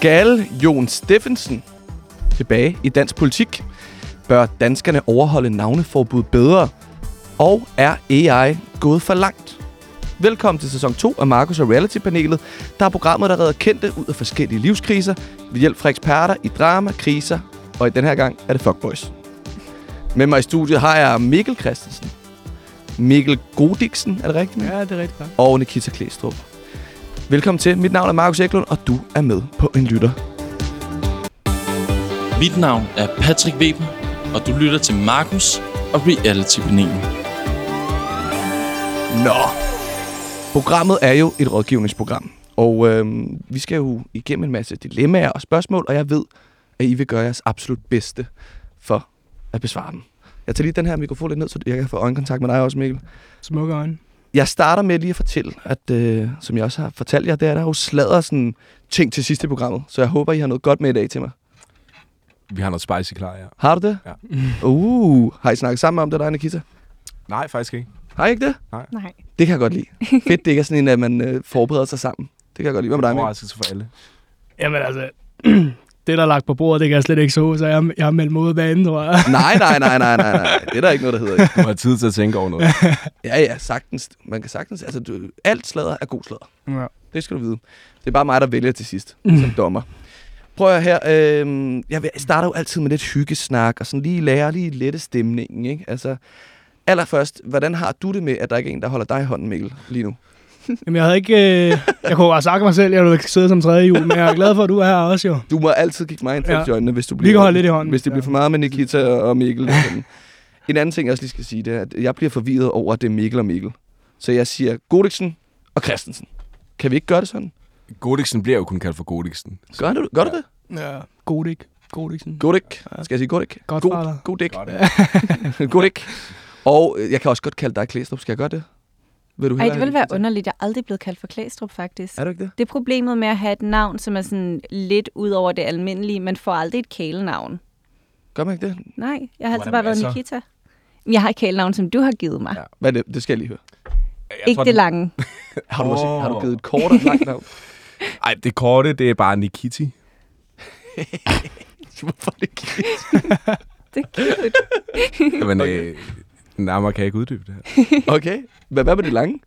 Skal Jon Steffensen tilbage i dansk politik? Bør danskerne overholde navneforbud bedre? Og er AI gået for langt? Velkommen til sæson 2 af Markus og Reality-panelet, der er programmet, der redder kendte ud af forskellige livskriser ved hjælp fra eksperter i drama, kriser, og i den her gang er det Fuckboys. Med mig i studiet har jeg Mikkel Christensen, Mikkel Godiksen, er det rigtigt? Ja, det er rigtigt. og Nikita Klæstrup. Velkommen til. Mit navn er Markus Eklund, og du er med på en lytter. Mit navn er Patrick Weber, og du lytter til Markus og Reality-panelet. Nå. Programmet er jo et rådgivningsprogram, og øhm, vi skal jo igennem en masse dilemmaer og spørgsmål, og jeg ved, at I vil gøre jeres absolut bedste for at besvare dem. Jeg tager lige den her mikrofon lidt ned, så jeg kan få øjenkontakt med dig også, Mikkel. Smukke øjne. Jeg starter med lige at fortælle, at øh, som jeg også har fortalt jer, det er, der er jo sladder sådan ting til sidste programmet, så jeg håber, I har noget godt med i dag til mig. Vi har noget spicy klar, ja. Har du det? Ja. Uh, har I snakket sammen om det, dig, Nikita? Nej, faktisk ikke. Har I ikke det? Nej. Det kan jeg godt lide. Fedt, det ikke er sådan en, at man øh, forbereder sig sammen. Det kan jeg godt lide. Hvad med dig, Mikkel? Overraskelse for alle. Jamen altså, det der er lagt på bordet, det kan jeg slet ikke så, så jeg, jeg har meldt mig ud banen, tror jeg. Nej, nej, nej, nej, nej, nej. Det er der ikke noget, der hedder. Du har tid til at tænke over noget. Ja, ja, sagtens. Man kan sagtens. Altså, du, alt sladder er god sladder. Ja. Det skal du vide. Det er bare mig, der vælger til sidst som dommer. Prøv at her. Øh, jeg vil- starter jo altid med lidt hyggesnak, og sådan lige lære lige lette stemningen, ikke? Altså, allerførst, hvordan har du det med, at der ikke er en, der holder dig i hånden, Mikkel, lige nu? Jamen, jeg havde ikke... Øh, jeg kunne bare sagt mig selv, at jeg ville sidde som tredje jul, men jeg er glad for, at du er her også, jo. Du må altid kigge mig ind Ja. ja. i øjnene, hvis du Vi bliver, kan holde lidt i hånden. hvis det bliver for meget med Nikita og Mikkel. en anden ting, jeg også lige skal sige, det er, at jeg bliver forvirret over, at det er Mikkel og Mikkel. Så jeg siger Godiksen og Christensen. Kan vi ikke gøre det sådan? Godiksen bliver jo kun kaldt for Godiksen. Så- Gør du, gør du Ja. det? Ja. Godik. Godiksen. Godik. Skal jeg sige Godik? Godfather. God, Godik. Godt. Godik. Og øh, jeg kan også godt kalde dig Klæstrup. Skal jeg gøre det? Vil du Ej, det vil være underligt. Jeg er aldrig blevet kaldt for Klæstrup, faktisk. Er du ikke det? Det er problemet med at have et navn, som er sådan lidt ud over det almindelige. Man får aldrig et kælenavn. Gør man ikke det? Nej, jeg har altid bare været masser? Nikita. Jeg har et kælenavn, som du har givet mig. Ja. Hvad er det? Det skal jeg lige høre. Jeg Ikke tror, det lange. Har du, oh. Åh. har du givet et kort og et langt navn? Ej, det korte, det er bare Nikiti. Hvorfor det ikke? Det er cute. Men Okay. øh, nærmere kan jeg ikke uddybe det her. Okay. Hvad, hvad med det lange?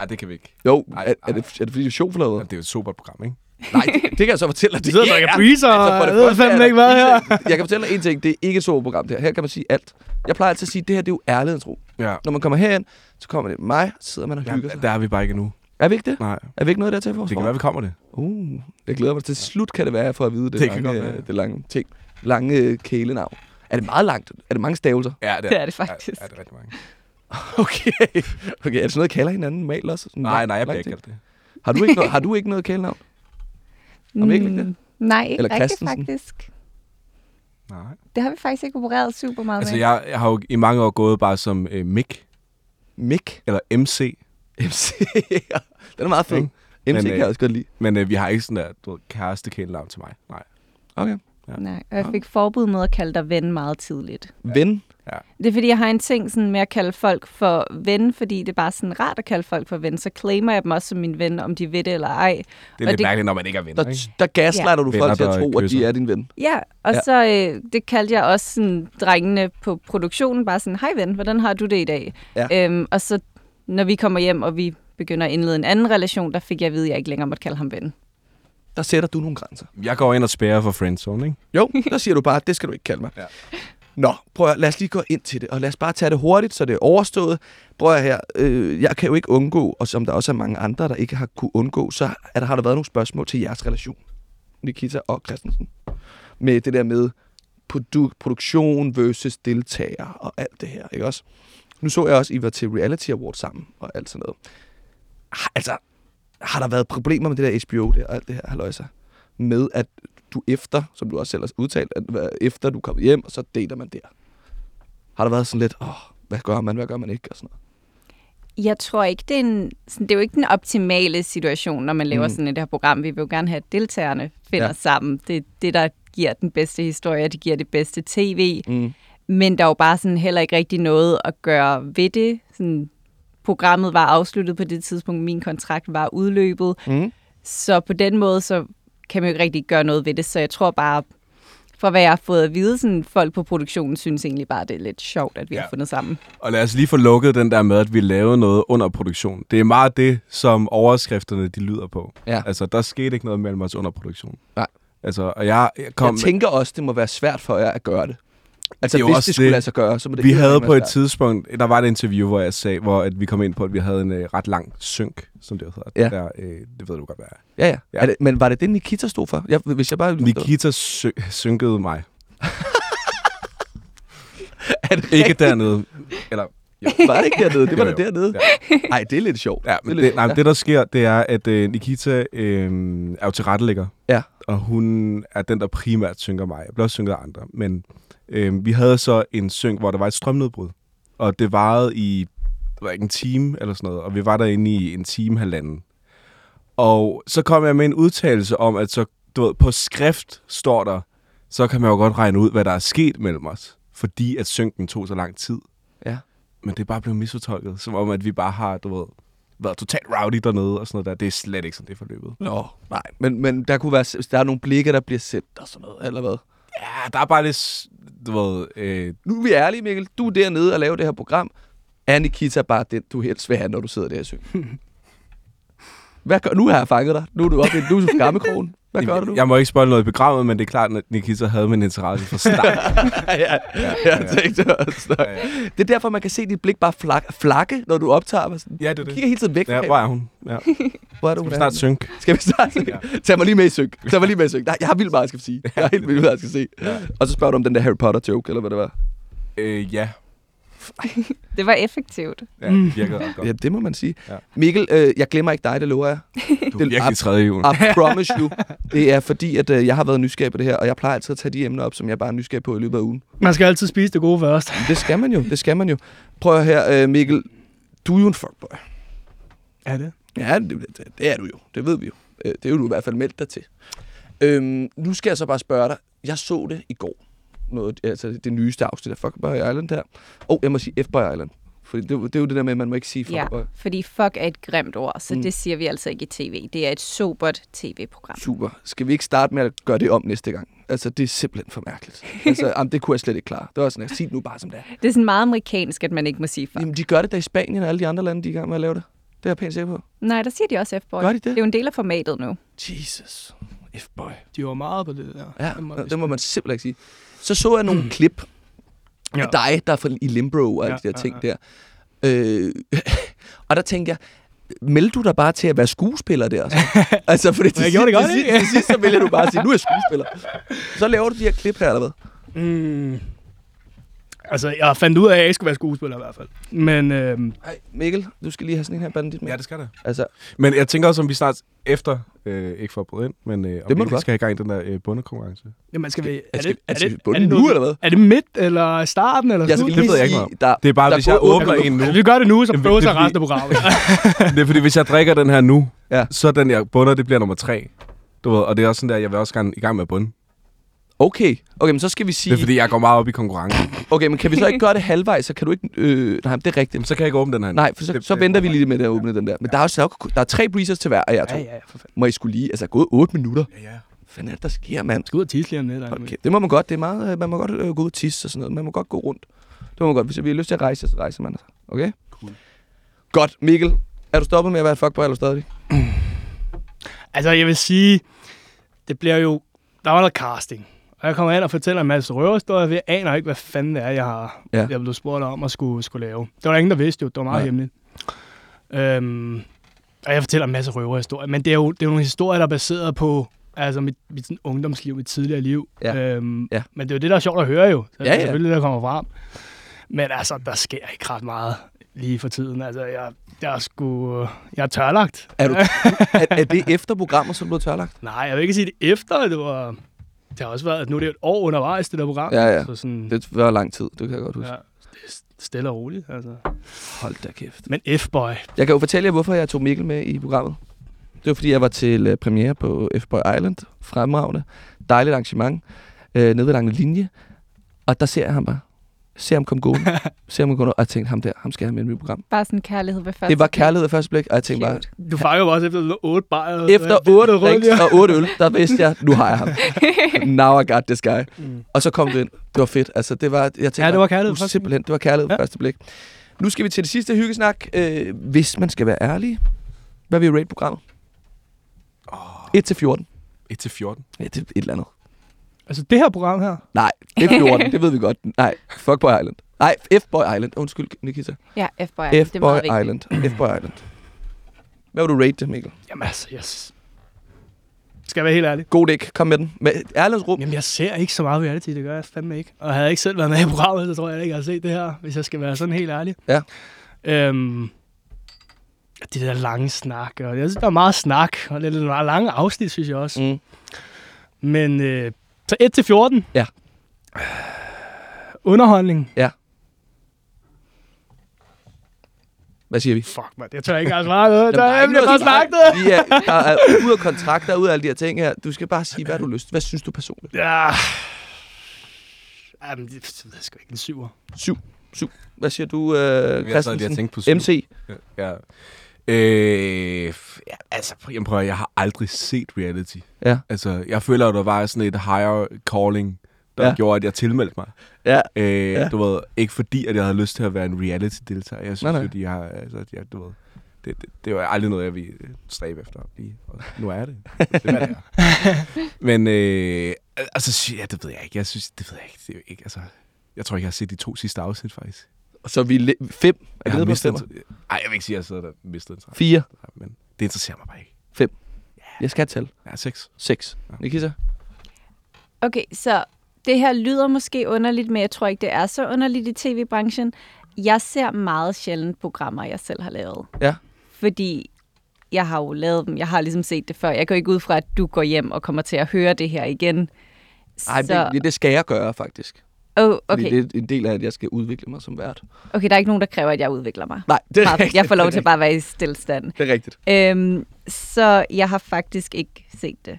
Ej, det kan vi ikke. Jo, Ej, er, er, det, er det fordi, du er sjovflader? Det er jo et super program, ikke? Nej, det, det kan jeg så fortælle dig. Du sidder og drikker breezer, Altså, det jeg ved første er fandme der ikke, hvad her. breezer. Jeg kan fortælle dig en ting. Det er ikke et soveprogram, det her. Her kan man sige alt. Jeg plejer altid at sige, at det her det er jo ærlighedens ro. Ja. Når man kommer herind, så kommer det mig, så sidder man og ja hygger sig. der er vi bare ikke endnu. Er vi ikke det? Nej, Er vi ikke noget der til for det kan være, vi kommer det. Uh, jeg glæder mig til slut, kan det være, for at vide det, Det kan lange, godt være. øh, det lange ting. Lange øh, kælenavn. Er det meget langt? Er det mange stavelser? Ja, Det er det faktisk. Ja, det er rigtig mange. Okay. okay, er det sådan noget, I kalder hinanden normalt også? Sådan Nej, nej, jeg bliver ikke kaldt det. Har du ikke, noget, har du ikke noget kælenavn? Har vi ikke det? Mm, Nej, ikke Eller rigtigt faktisk. Nej. Det har vi faktisk ikke opereret super meget Altså, med. jeg, jeg har jo i mange år gået bare som øh, Mick, Mick? eller MC. MC? ja, den er meget fed. Ikke? MC Men, kan øh, jeg også godt lide. Men øh, vi har ikke sådan der, du ved, kæreste kælenavn til mig. Nej. Okay. Nej, og jeg fik forbud med at kalde dig ven meget tidligt. Ven? Det er fordi, jeg har en ting sådan med at kalde folk for ven, fordi det er bare sådan rart at kalde folk for ven. Så claimer jeg dem også som min ven, om de ved det eller ej. Det er Og lidt det- mærkeligt, når man ikke er venner, Der, ikke? der gaslighter du Venner, folk til at tro, at de er din ven. Ja, og Ja. ja. så øh, det kaldte jeg også sådan, drengene på produktionen bare sådan, hej ven, hvordan har du det i dag? Ja. Øhm, og så når vi kommer hjem, og vi begynder at indlede en anden relation, der fik jeg at vide, at jeg ikke længere måtte kalde ham ven. Der sætter du nogle grænser. Jeg går ind og spærrer for friendzone, ikke? Jo, der siger du bare, at det skal du ikke kalde mig. Ja. Nå, prøv at, lad os lige gå ind til det, og lad os bare tage det hurtigt, så det er overstået. Prøv at her, øh, jeg kan jo ikke undgå, og som der også er mange andre, der ikke har kunne undgå, så er der, har der været nogle spørgsmål til jeres relation, Nikita og Christensen. Med det der med produ- produktion versus deltager og alt det her, ikke også? Nu så jeg også, I var til Reality Awards sammen og alt sådan noget. Ah, altså, har der været problemer med det der HBO der og alt det her, halløjsa? Med at du efter, som du også selv har udtalt, at efter du kommer hjem, og så dater man der. Har der været sådan lidt, åh, hvad gør man, hvad gør man ikke, og sådan noget? Jeg tror ikke, det er, en, sådan, det er jo ikke den optimale situation, når man laver Mm. sådan et her program. Vi vil jo gerne have, at deltagerne finder ja. sammen. Det er det, der giver den bedste historie, det giver det bedste tv. Mm. Men der er jo bare sådan heller ikke rigtig noget at gøre ved det. Sådan, programmet var afsluttet på det tidspunkt, min kontrakt var udløbet. Mm. Så på den måde, så kan man jo ikke rigtig gøre noget ved det. Så jeg tror bare, fra hvad jeg har fået at vide, sådan folk på produktionen synes egentlig bare, det er lidt sjovt, at vi ja. Ja. har fundet sammen. Og lad os lige få lukket den der med, at vi lavede noget under produktion. Det er meget det, som overskrifterne de lyder på. Ja. Altså, der skete ikke noget mellem os under produktion. Nej. Altså, og jeg, jeg kom... Jeg tænker også, det må være svært for jer at gøre det. Altså, Det hvis også det skulle det- lade sig gøre, så må det vi havde på et tidspunkt, der var et interview, hvor jeg sagde, hvor at vi kom ind på, at vi havde en øh, ret lang synk, som det hedder. Ja. Der, øh, det ved du godt, hvad er. Ja, ja. Ja. Er det, men var det det, Nikita stod for? Jeg, hvis jeg bare... Nikita sy- synkede mig. Er det Ikke dernede. Eller, jo. Var det ikke dernede? Det var Jo, jo. dernede. Ja. Nej, det er lidt sjovt. Ja, men det, lidt- nej, men det, der sker, det er, at øh, Nikita øh, er jo tilrettelægger. Ja. Og hun er den, der primært synker mig. Jeg bliver også synket af andre. Men øh, vi havde så en synk, hvor der var et strømnedbrud. Og det varede i det var ikke en time eller sådan noget. Og vi var derinde i en time, halvanden. Og så kom jeg med en udtalelse om, at så, du ved, på skrift står der, så kan man jo godt regne ud, hvad der er sket mellem os. Fordi at synken tog så lang tid. Ja. Men det er bare blevet misfortolket, som om, at vi bare har, du ved, været totalt rowdy dernede og sådan noget der. Det er slet ikke sådan, det er forløbet. Nå, nej. Men, men der kunne være... Der er nogle blikke, der bliver sendt og sådan noget, eller hvad? Ja, der er bare lidt, du ved, øh, Nu er vi ærlige, Mikkel. Du er dernede og laver det her program. Er Nikita bare den, du helst vil have, når du sidder der og synger? Hvad gør, nu har jeg fanget dig. Nu er du oppe i nu er du skammekrogen. Hvad gør du jeg må ikke spoil noget i programmet, men det er klart, at Nikita havde min interesse fra start. ja, ja, jeg tænkte også. Ja, ja. Det er derfor, man kan se dit blik bare flak, flakke, når du optager mig. Sådan. ja, det er det. kigger hele tiden væk Ja, hvor er hun? Ja. Hvor er du? Skal vi snart synk? Skal vi starte? Ja. Tag mig lige med i synk. Tag mig lige med i synk. Nej, jeg har vildt meget, jeg skal sige. Jeg har helt vildt meget, jeg skal sige. Ja. Og så spørger du om den der Harry Potter joke, eller hvad det var. Øh, ja. Det var effektivt. Ja, det virkede ret godt. Ja, det må man sige. Ja. Mikkel, øh, jeg glemmer ikke dig, det lover jeg. Du er virkelig tredje jul. I promise you. Det er fordi, at øh, jeg har været nysgerrig på det her, og jeg plejer altid at tage de emner op, som jeg bare er nysgerrig på i løbet af ugen. Man skal altid spise det gode først. Det skal man jo, det skal man jo. Prøv at her, øh, Mikkel. Du er jo en fuckboy. Er det? Ja, det, det, det er du jo. Det ved vi jo. Øh, Det er jo du i hvert fald meldt dig til. Øhm, nu skal jeg så bare spørge dig. Jeg så det i går. Noget, altså det nyeste afsnit af Fuckboy Island her. Og jeg må sige F-Boy Island. For det, er jo- det er jo det der med, at man må ikke sige Ja, Fuckboy. fordi fuck er et grimt ord, så Mm. det siger vi altså ikke i tv. Det er et sobert tv-program. Super. Skal vi ikke starte med at gøre det om næste gang? Altså, det er simpelthen for mærkeligt. Altså, jamen, det kunne jeg slet ikke klare. Det var sådan, at sige det nu bare som det er. Det er sådan meget amerikansk, at man ikke må sige fuck. Jamen, de gør det da i Spanien og alle de andre lande, de er i gang med at lave det. Det er jeg pænt sikker på. Nej, der siger de også F-boy. Gør de det? Det er jo en del af formatet nu. Jesus. F-boy. De var meget på det der. Ja, må det må man simpelthen ikke sige. Så så jeg nogle klip af Ja. dig, der er fra, i Limbro og alle Ja, de der ja, ting ja. der. Øh, og der tænkte jeg, meldte du dig bare til at være skuespiller der? Så? altså, fordi til, Jeg gjorde det godt, til, sidst- til sidst, så vælger du bare at sige, nu er jeg skuespiller. Så laver du de her klip her, eller hvad? Mm. Altså, jeg fandt ud af, at jeg ikke skulle være skuespiller i hvert fald. Men øhm, Hej, Mikkel, du skal lige have sådan en her bandit med. Ja, det skal det. Altså, Men jeg tænker også, om vi snart efter, øh, ikke for at bryde ind, men øh, om Det må vi skal have gang i den der øh, bundekonkurrence. jamen, skal vi... Er det, er er det det, er det nu, noget- eller hvad? Er det midt, eller starten, eller jeg skal slut? lige ved jeg ikke noget om. der, Det er bare, der hvis jeg åbner en nu. Vi gør det nu, så Jamen, bøvser det er resten af programmet. det er fordi, hvis jeg drikker den her nu, Ja. så den, jeg bunder, det bliver nummer tre. Du ved, og det er også sådan der, jeg vil også gerne i gang med at bunde. Okay, okay, men så skal vi sige... Det er fordi, jeg går meget op i konkurrence. Okay, men kan vi så ikke gøre det halvvejs, så kan du ikke... Øh, nej, det er rigtigt. Jamen, så kan jeg ikke åbne den her. Nej, for så, Det- så det- venter vi lige med at åbne den der. Men der er jo så, der er tre breezers til hver af jer to. ja, ja, for fanden. Må I skulle lige... Altså, gået 8 minutter. Ja, ja. Hvad er det, der sker, mand? Skal ud og tisse lige om lidt. Okay, det må man godt. Det er meget... Man må godt øh, gå ud og tisse og sådan noget. Man må godt gå rundt. Det må man godt. Hvis vi har lyst til at rejse, så rejser man. altså. Okay? Cool. Godt. Mikkel, er du stoppet med at være et fuckboy eller stadig? Altså, jeg vil sige, det bliver jo... Der var noget casting. Og jeg kommer ind og fortæller en masse røverhistorier, for jeg aner ikke, hvad fanden det er, jeg har Ja. jeg blev spurgt om at skulle, skulle lave. Det var der ingen, der vidste jo. Det var meget Nej. Hemmeligt. Øhm, og jeg fortæller en masse røverhistorier. Men det er, jo, det er jo nogle historier, der er baseret på altså mit, mit sådan ungdomsliv, mit tidligere liv. Ja. Øhm, Ja. Men det er jo det, der er sjovt at høre jo. Så Ja, det er ja. selvfølgelig der kommer frem. Men altså, der sker ikke ret meget lige for tiden. Altså, jeg, jeg er sgu... Jeg er tørlagt. Er, du, er, er det efter programmet, som du er tørlagt? Nej, jeg vil ikke sige det efter. Det var... Det har også været... Nu er det et år undervejs, det der program. Ja, ja. Så sådan... Det var lang tid, det kan jeg godt huske. ja, det er stille og roligt, altså. Hold da kæft. Men F-boy. Jeg kan jo fortælle jer, hvorfor jeg tog Mikkel med i programmet. Det var, fordi jeg var til uh, premiere på F-Boy Island. Fremragende. Dejligt arrangement. Uh, nede ved Lange Linje. Og der ser jeg ham bare. Se ham komme gående. Se ham komme gående. Og jeg tænkte, ham der, ham skal jeg have med i mit program. Bare sådan kærlighed ved første Det var kærlighed ved første blik, og jeg tænkte bare. Du fanger jo også efter otte bajer. efter otte drinks og otte øl, der vidste jeg, nu har jeg ham. Now I got this guy. Mm. Og så kom du ind. Det var fedt. Altså, det var, jeg tænkte, Ja, det var bare, kærlighed første Simpelthen, det var kærlighed ved Ja. første blik. Nu skal vi til det sidste hyggesnak. Øh, hvis man skal være ærlig, hvad vil I rate programmet? Oh, 1 til 14. 1 til 14. Ja, det er et eller andet. Altså det her program her, Nej, det er 14. det ved vi godt. Nej, Fuckboy Island. Nej, F-Boy Island. Undskyld, Nikita. Ja, F-boy. det er F-Boy. Island. F-Boy Island. Hvad vil du rate det, Mikkel? jamen altså, jeg s- skal jeg være helt ærlig. God dæk. Kom med den. Med ærlighedsrum. Jamen, jeg ser ikke så meget reality, det gør jeg fandme ikke. Og havde jeg ikke selv været med i programmet, så tror jeg ikke, jeg har set det her, hvis jeg skal være sådan helt ærlig. Ja. Øhm, det der lange snak, og jeg synes, der er meget snak, og det er lidt meget lange afsnit, synes jeg også. Mm. Men øh, så 1 til 14. Ja. Underholdning. Hvad siger vi? Fuck, man. Jeg tør ikke engang svare noget. Der er nemlig bare at snakket. Vi er, der er ude af kontrakt, der er ude af alle de her ting her. Du skal bare sige, hvad du lyst. Hvad synes du personligt? Ja. Jamen, det det ved jeg sgu ikke. En syver. Syv. Syv. Hvad siger du, øh, Jeg Christensen? tænkte på syv. MC? Ja. Øh, ja, altså, jamen, prøv, jeg har aldrig set reality. Ja. Altså, jeg føler, at der var sådan et higher calling, der Ja. gjorde, at jeg tilmeldte mig. Ja. Øh, Ja. Du ved, ikke fordi, at jeg havde lyst til at være en reality-deltager. Jeg synes Nej, nej, jo, de har, altså, de har, du ved, det, det, det var aldrig noget, jeg ville stræbe efter at blive. Og nu er det. Det er, det er. Men, øh, altså, ja, det ved jeg ikke. Jeg synes, det ved jeg ikke. Det er ikke, altså, jeg tror ikke, jeg har set de to sidste afsnit, faktisk. Så vi fem. Er Jeg har mistet ej, jeg vil ikke sige, at jeg sidder der og mistet en træt. Fire. Men det interesserer mig bare ikke. Jeg skal have tal. Ja, seks. Seks. Ja. Nikita? Okay, så det her lyder måske underligt, men jeg tror ikke, det er så underligt i tv-branchen. Jeg ser meget sjældent programmer, jeg selv har lavet. Ja. Fordi jeg har jo lavet dem. Jeg har ligesom set det før. Jeg går ikke ud fra, at du går hjem og kommer til at høre det her igen. Nej, så, det, det skal jeg gøre, faktisk. Oh, Fordi okay. det er en del af, at jeg skal udvikle mig som vært. okay, der er ikke nogen, der kræver, at jeg udvikler mig. Nej, det er Meget- rigtigt. Jeg får lov til bare at være i stillstand. Det er rigtigt. Øhm, så jeg har faktisk ikke set det.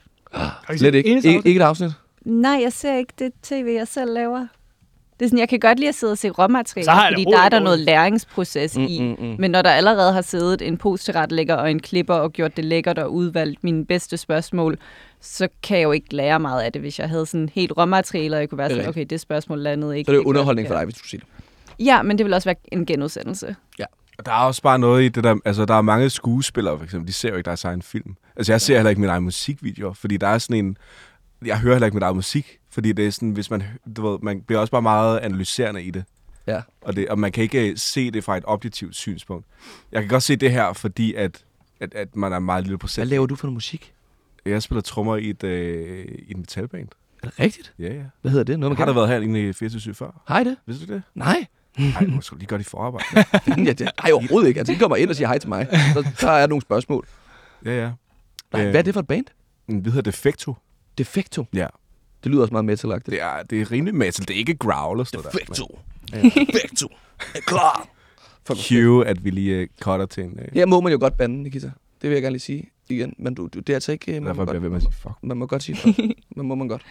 Set Slet ikke. Ikke, afsnit? ikke et afsnit. Nej, jeg ser ikke det tv, jeg selv laver. Det er sådan, jeg kan godt lide at sidde og se råmateriale, fordi der er der noget læringsproces Mm, i. mm, mm. Men når der allerede har siddet en posttilrettelægger og en klipper og gjort det lækkert og udvalgt mine bedste spørgsmål, så kan jeg jo ikke lære meget af det, hvis jeg havde sådan helt råmateriale, og jeg kunne være sådan, okay, det spørgsmål landede ikke. Så det er underholdning for dig, hvis du siger det. Ja, men det vil også være en genudsendelse. Og Der er også bare noget i det der, altså der er mange skuespillere for eksempel, de ser jo ikke deres egen film. Altså jeg ser heller ikke min egen musikvideoer, fordi der er sådan en, jeg hører heller ikke min egen musik, fordi det er sådan, hvis man, du ved, man bliver også bare meget analyserende i det. Ja. Og, det, og man kan ikke se det fra et objektivt synspunkt. Jeg kan godt se det her, fordi at, at, at man er meget lille Hvad procent. laver du for noget musik? Jeg spiller trommer i et, øh, i et metalband. Er det rigtigt? Ja, ja. Hvad hedder det? Noget, man Har kan? der været herinde i 24 før? Hej det? Vidste du det? Nej. Nej, du skulle lige godt i forarbejde. ja, det ej, overhovedet ikke. Altså, de kommer ind og siger hej til mig. Så, så er der nogle spørgsmål. ja, ja. Nej, Øh. hvad er det for et band? Vi hedder Defecto. Defecto. Ja. Det lyder også meget metal Det er, det er rimelig metal. Det er ikke growl og sådan noget. Defecto. Defecto. Er klar. Cue, at vi lige uh, cutter til en... Uh, Her må man jo godt bande, Nikita. Det vil jeg gerne lige sige igen. Men du, du, det er altså ikke... Man derfor må, bliver jeg ved med godt, at sige, fuck. man må godt sige fuck. Man må man godt.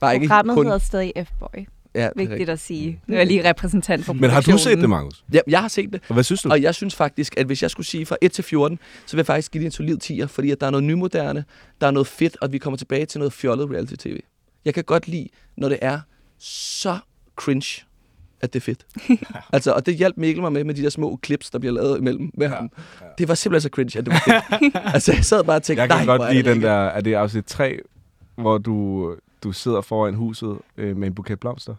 Bare ikke Programmet kun... hedder stadig F-Boy. Ja, det Vigtigt at sige. Nu er jeg lige repræsentant for Men har du set det, Magnus? Ja, jeg har set det. Og hvad synes du? Og jeg synes faktisk, at hvis jeg skulle sige fra 1 til 14, så vil jeg faktisk give det en solid 10'er, fordi at der er noget nymoderne, der er noget fedt, og vi kommer tilbage til noget fjollet reality-tv. Jeg kan godt lide, når det er så cringe, at det er fedt. altså, og det hjalp Mikkel mig med, med de der små clips, der bliver lavet imellem med ja, ham. Ja. Det var simpelthen så cringe, at det var fedt. altså, jeg sad bare og tænkte, Jeg kan godt er lide det den lækkert." der... Er det afsnit 3, hvor du, du sidder foran huset øh, med en buket blomster?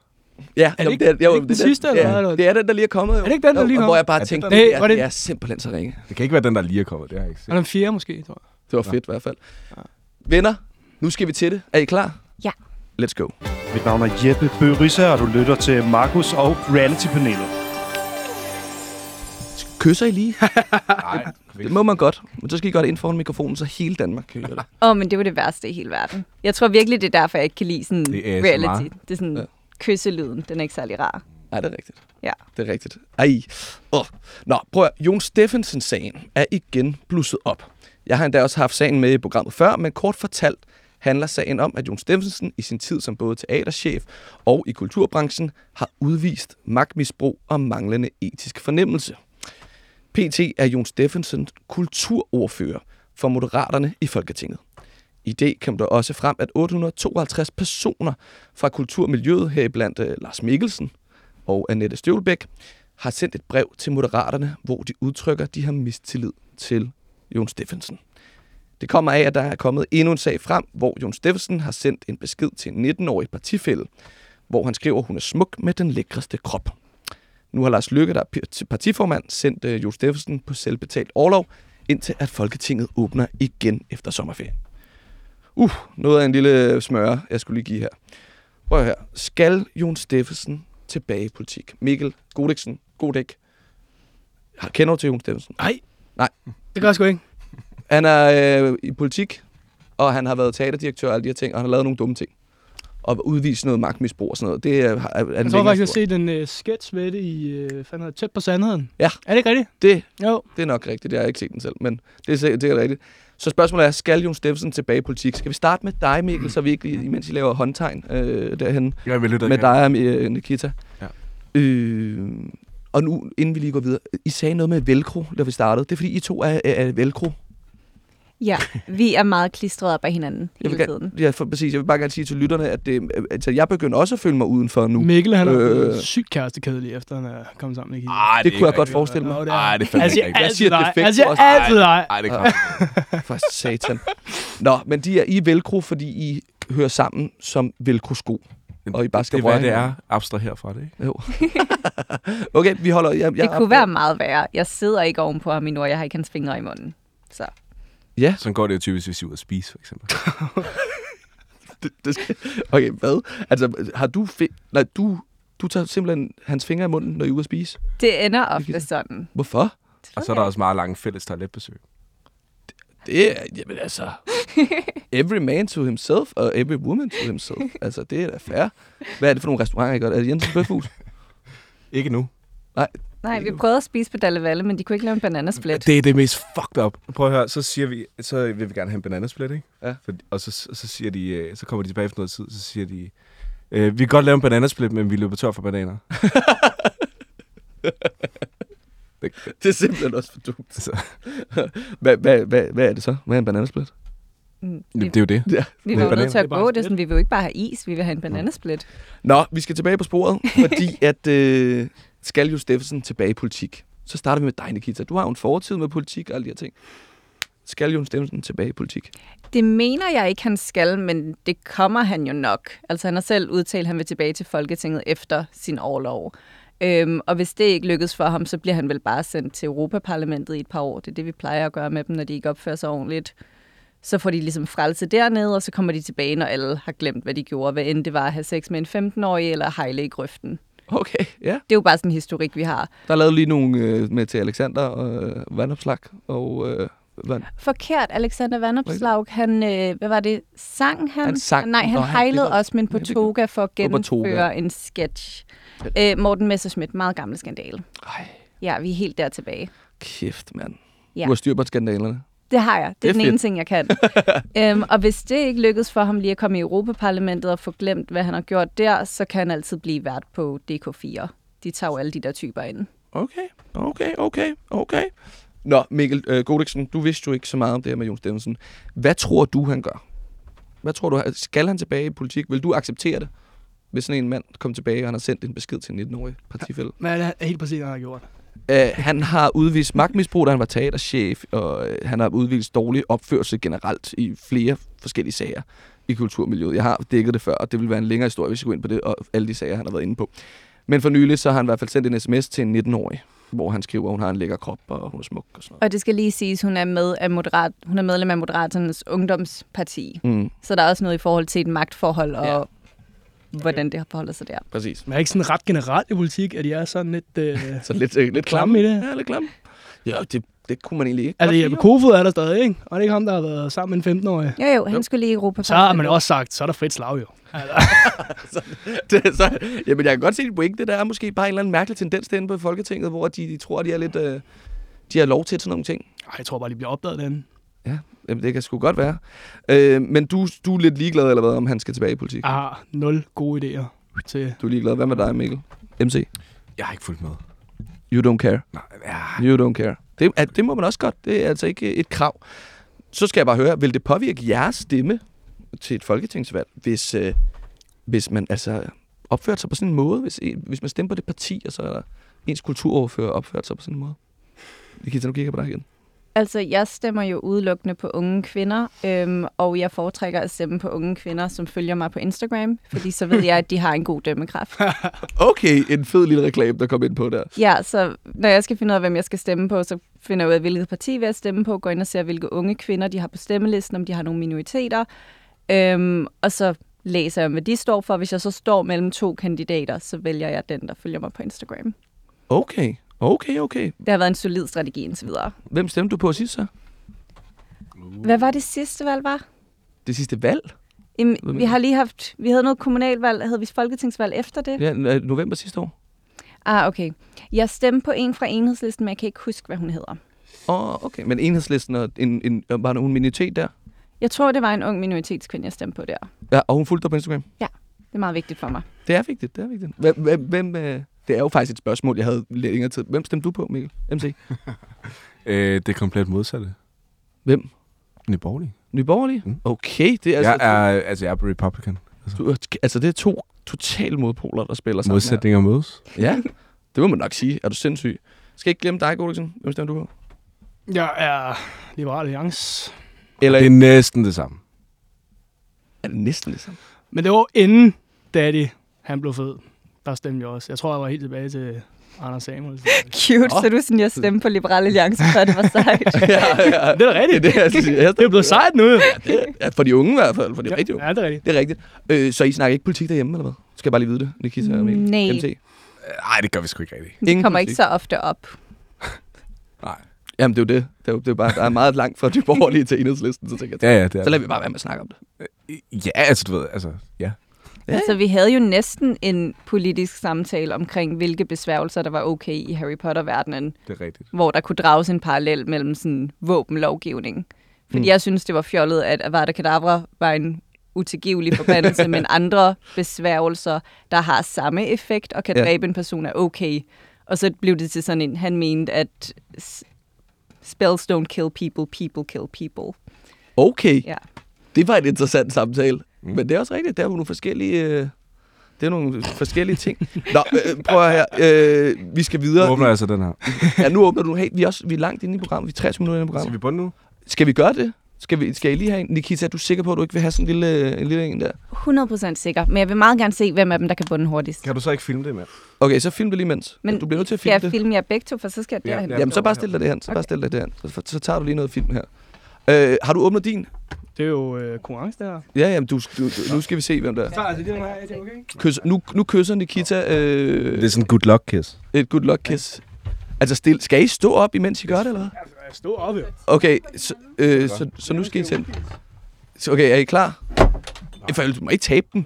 Ja, Er det jo, ikke- jo, er det ikke den er sidste, eller ja, hvad? Det er den, der lige er kommet. Jo. Er det ikke den, der Jo, lige er og Hvor kommet? jeg bare Er det tænkte, det, der- er, det- det er simpelthen så ringe. Det kan ikke være den, der lige er kommet. Det har jeg ikke set. Og den fjerde måske, tror jeg. Det var fedt i hvert fald. Venner, nu skal vi til det. Er I klar? Ja. Let's go. Mit navn er Jeppe Bøgerisse, og du lytter til Markus og Reality-panelet. Kysser I lige? Nej, Det må man godt. Men så skal I gøre det ind foran mikrofonen, så hele Danmark kan høre det. Åh, oh, men det var det værste i hele verden. Jeg tror virkelig, det er derfor, jeg ikke kan lide sådan Det er reality. Det er sådan ja. kysselyden. Den er ikke særlig rar. Nej, det er rigtigt. Ja. Det er rigtigt. Ej. Oh. Nå, prøv at, Jon Steffensen-sagen er igen blusset op. Jeg har endda også haft sagen med i programmet før, men kort fortalt handler sagen om, at Jon Steffensen i sin tid som både teaterchef og i kulturbranchen har udvist magtmisbrug og manglende etisk fornemmelse. PT er Jon Steffensen kulturordfører for Moderaterne i Folketinget. I det kom der også frem, at 852 personer fra kulturmiljøet, heriblandt øh, Lars Mikkelsen og Annette Støvlbæk, har sendt et brev til Moderaterne, hvor de udtrykker, de har mistillid til Jon Steffensen. Det kommer af, at der er kommet endnu en sag frem, hvor Jon Steffensen har sendt en besked til en 19-årig partifælde, hvor han skriver, at hun er smuk med den lækreste krop. Nu har Lars Lykke, der er partiformand, sendt øh, Jon Steffensen på selvbetalt overlov, indtil at Folketinget åbner igen efter sommerferien. Uh, noget af en lille smøre, jeg skulle lige give her. Prøv her. Skal Jon Steffensen tilbage i politik? Mikkel Godiksen, Godek. Har- Kender du til Jon Steffensen? Nej. Nej. Det gør jeg sgu ikke. Han er øh, i politik, og han har været teaterdirektør og alle de her ting, og han har lavet nogle dumme ting. Og udvist noget magtmisbrug og sådan noget. Det er, er, er Jeg tror faktisk, jeg har set en uh, sketch med det i uh, hedder det, Tæt på Sandheden. Ja. Er det ikke rigtigt? Det, Jo. det er nok rigtigt. Jeg har ikke set den selv, men det er, det er rigtigt. Så spørgsmålet er, skal Jon Steffensen tilbage i politik? Skal vi starte med dig, Mikkel, så vi ikke, lige- imens I laver håndtegn øh, derhen Jeg vil lytte med dig og øh, Nikita? Ja. Øh, og nu, inden vi lige går videre, I sagde noget med velcro, da vi startede. Det er fordi, I to er, er, er velcro. Ja, vi er meget klistret op af hinanden Jeg hele vil, tiden. gerne, ja, for, præcis, jeg vil bare gerne sige til lytterne, at det, altså, jeg begynder også at føle mig udenfor nu. Mikkel, han er Øh. øh. sygt kærestekedelig, efter han er kommet sammen med Gitte. Ej, det kunne jeg godt forestille mig. Det er- Nej, det er fandme ikke. Jeg altid siger nej. defekt Han siger også. altid nej. Nej, det kan For satan. Nå, men de er i er velcro, fordi I hører sammen som velcro-sko. Og I bare skal Det er, hvad røre det er. Abstraher fra det, ikke? Jo. okay, vi holder... Jeg, jeg Det kunne være meget værre. Jeg sidder ikke ovenpå ham endnu, og jeg har ikke hans fingre i munden. Så Ja, Sådan går det jo typisk, hvis vi er ude at spise, for eksempel. det, det skal... Okay, hvad? Altså, har du... Fi... Nej, du... Du tager simpelthen hans fingre i munden, når I er ude at spise. det ender ofte sådan. Hvorfor? Og så er der også meget lange fælles toiletbesøg. Det er... Jamen altså... Every man to himself, og every woman to himself. Altså, det er da fair. Hvad er det for nogle restauranter, I gør? Er det Jensens Bøfhus? Ikke nu. Nej, vi prøvede at spise på Dalle Valle, men de kunne ikke lave en bananasplit. Det er det mest fucked up. Prøv at høre, så siger vi, så vil vi gerne have en bananasplit, ikke? Ja. For, og så, så, siger de, øh, så kommer de tilbage efter noget tid, så siger de, øh, vi kan godt lave en bananasplit, men vi løber tør for bananer. Det er simpelthen også for dumt. Så, Hvad, hvad, hvad, hvad er det så? Hvad er en bananasplit? Mm, jamen, Vi, det er jo det. Ja. vi var nødt til at Det er gå en det, sådan, vi vil jo ikke bare have is, vi vil have en bananasplit. Nå, vi skal tilbage på sporet, fordi at øh, skal jo Steffensen tilbage i politik. Så starter vi med dig, Nikita. Du har jo en fortid med politik og alle de her ting. Skal jo Steffensen tilbage i politik? Det mener jeg ikke, han skal, men det kommer han jo nok. Altså han har selv udtalt, at han vil tilbage til Folketinget efter sin årlov. Øhm, og hvis det ikke lykkes for ham, så bliver han vel bare sendt til Europaparlamentet i et par år. Det er det, vi plejer at gøre med dem, når de ikke opfører sig ordentligt. Så får de ligesom frelse dernede, og så kommer de tilbage, når alle har glemt, hvad de gjorde. Hvad end det var at have sex med en 15-årig eller hejle i grøften. Okay, ja. Det er jo bare sådan en historik, vi har. Der er lavet lige nogle øh, med til Alexander og øh, vandopslag og øh, vand. Forkert, Alexander Vandopslag, han, øh, hvad var det, sang han? Han sang. Nej, han Nå, hejlede også, men på toga for at gennemføre en sketch. Øh, Morten Messerschmidt, meget gammel skandale. Ej, Ja, vi er helt der tilbage. kæft, mand. Ja. Du har styr på skandalerne. Det har jeg. Det er, Det er den fedt. ene ting, jeg kan. øhm, og hvis det ikke lykkes for ham lige at komme i Europaparlamentet og få glemt, hvad han har gjort der, så kan han altid blive vært på DK4. De tager jo alle de der typer ind. Okay, okay, okay, okay. Nå, Mikkel øh, Godiksen, du vidste jo ikke så meget om det her med Jon Steffensen. Hvad tror du, han gør? Hvad tror du, skal han tilbage i politik? Vil du acceptere det, hvis sådan en mand kommer tilbage, og han har sendt en besked til en 19-årig partifælde? Hvad er det helt præcis, han har gjort? Uh, han har udvist magtmisbrug, da han var teaterchef, og uh, han har udvist dårlig opførsel generelt i flere forskellige sager i kulturmiljøet. Jeg har dækket det før, og det vil være en længere historie, hvis jeg går ind på det, og alle de sager, han har været inde på. Men for nylig, så har han i hvert fald sendt en sms til en 19-årig, hvor han skriver, at hun har en lækker krop, og hun er smuk og sådan noget. Og det skal lige siges, hun er, med af Moderat, hun er medlem af Moderaternes ungdomsparti. Mm, Så der er også noget i forhold til et magtforhold og. Hvordan det har forholdt sig der. præcis. Men er ikke sådan ret generelt i politik, at de er sådan lidt... Øh... Så lidt, øh, lidt Klam i det. Ja, lidt klam. Ja, det, det kunne man egentlig ikke. Altså, Jeppe. Kofod er der stadig, ikke? Og det er ikke ham, der har været sammen med en 15-årig. Jo, jo, han Jo. skulle lige i Så har man også sagt, så er der frit slag jo. det, så, jamen, jeg kan godt se dit pointe. Der er måske bare en eller anden mærkelig tendens derinde på Folketinget, hvor de, de tror, de er lidt... Øh, de har lov til sådan nogle ting. Ej, jeg tror bare, de bliver opdaget den. Jamen, det kan sgu godt være. Øh, men du, du er lidt ligeglad, eller hvad, om han skal tilbage i politik? Jeg har nul gode idéer til... Du er ligeglad. Hvad med dig, Mikkel? MC? Jeg har ikke fulgt med. You don't care. Nej, ja. You don't care. Det, er, det må man også godt. Det er altså ikke et krav. Så skal jeg bare høre, vil det påvirke jeres stemme til et folketingsvalg, hvis, øh, hvis man altså opførte sig på sådan en måde? Hvis, hvis man stemmer på det parti, og så er der ens kulturoverfører opført sig på sådan en måde? Nikita, nu kigger jeg på dig igen. Altså, jeg stemmer jo udelukkende på unge kvinder, øhm, og jeg foretrækker at stemme på unge kvinder, som følger mig på Instagram, fordi så ved jeg, at de har en god dømmekraft. Okay, en fed lille reklame, der kom ind på der. Ja, så når jeg skal finde ud af, hvem jeg skal stemme på, så finder jeg ud af, hvilket parti vil jeg stemme på, går ind og ser, hvilke unge kvinder de har på stemmelisten, om de har nogle minoriteter, øhm, og så læser jeg, hvad de står for. Hvis jeg så står mellem to kandidater, så vælger jeg den, der følger mig på Instagram. Okay, okay, okay. Det har været en solid strategi indtil videre. Hvem stemte du på sidst så? Hvad var det sidste valg, var? Det sidste valg? Jamen, Hvad vi har lige haft, vi havde noget kommunalvalg, havde vi folketingsvalg efter det? Ja, øh, november sidste år. Ah, okay. Jeg stemte på en fra enhedslisten, men jeg kan ikke huske, hvad hun hedder. Åh, oh, okay. Men enhedslisten, og en, en, var der en minoritet der? Jeg tror, det var en ung minoritetskvinde, jeg stemte på der. Ja, og hun fulgte dig på Instagram? Det er meget vigtigt for mig. Det er vigtigt, det er vigtigt. Hvem, hvem, hvem øh, det er jo faktisk et spørgsmål, jeg havde lidt længere tid. Hvem stemte du på, Mikkel? MC? Øh, det er komplet modsatte. Hvem? Nye Borgerlige? Mm. Okay, det er altså... Jeg er, altså, jeg er Republican. Du, altså, det er to totalt modpoler, der spiller sammen Modsætninger mødes. her. Ja, det må man nok sige. Er du sindssyg? Skal jeg ikke glemme dig, Godiksen? Hvem stemmer du på? Jeg er Liberal Alliance. Eller Det er næsten det samme. er det næsten det samme? Men det var inden Daddy, han blev fed. Der stemte jeg også. Jeg tror, jeg var helt tilbage til Anders Samuelsen. Cute, så du sådan, jeg stemte på Liberale Alliance, før det var sejt. ja, ja. Det er da rigtigt. Det er, det, er, Det er blevet sejt nu. ja, for de unge i hvert fald, for de ja. rigtige unge. Ja, det er rigtigt. Det er rigtigt. Øh, så I snakker ikke politik derhjemme, eller hvad? Skal jeg bare lige vide det, Nikita og Mikkel? Nej. MC? Nej, det gør vi sgu ikke rigtigt. Det Ingen kommer politik. ikke så ofte op. Nej. Jamen, det er jo det. Det er jo, det er bare, der er meget langt fra de borgerlige til enhedslisten, så tænker jeg, Ja, ja, det er så lader vi bare være med at snakke om det. Ja, altså, du ved, altså, ja. Ja, Altså, vi havde jo næsten en politisk samtale omkring, hvilke besværgelser, der var okay i Harry Potter-verdenen, Det er rigtigt. hvor der kunne drages en parallel mellem sådan våbenlovgivning. Fordi Mm. jeg synes, det var fjollet, at Avada Kedavra var en utilgivelig forbandelse, men andre besværgelser, der har samme effekt og kan Ja. dræbe en person, er okay. Og så blev det til sådan en, han mente, at spells don't kill people, people kill people. Okay, Ja. Det var en interessant samtale. Mm. Men det er også rigtigt, der er jo nogle forskellige... Øh, det er nogle forskellige ting. Nå, øh, prøv at her. Øh, vi skal Nu videre. åbner jeg altså den her. Ja, nu åbner du. Hey, vi er, også, vi er langt inde i programmet. Vi er 60 minutter inde i Skal programmet. vi bunde nu? Skal vi gøre det? Skal, vi, skal I lige have en? Nikita, er du sikker på, at du ikke vil have sådan en lille, en lille en der? 100% sikker, men jeg vil meget gerne se, hvem af dem, der kan bunde hurtigst. Kan du så ikke filme det med? Okay, så film det lige imens. Men du bliver nødt til at Skal filme jeg det. filme jer begge to, for så skal jeg Ja, derhen. ja. Jamen, så bare stil dig det her. Så bare stil dig det her. Så, så tager du lige noget film her. Øh, har du åbnet din? Det er jo øh, konkurrence, det her. Ja, jamen, du, du, du, nu skal vi se, hvem der er. Så altså, det er her, det er okay. Kys, nu, nu kysser Nikita øh, Det er sådan en good luck kiss. et good luck kiss. Altså, stil, skal I stå op, imens I gør det, eller hvad? Altså, jeg stod op, jo. Okay, så, øh, så, så nu skal I. Så, Okay, er I klar? For du må ikke tabe den.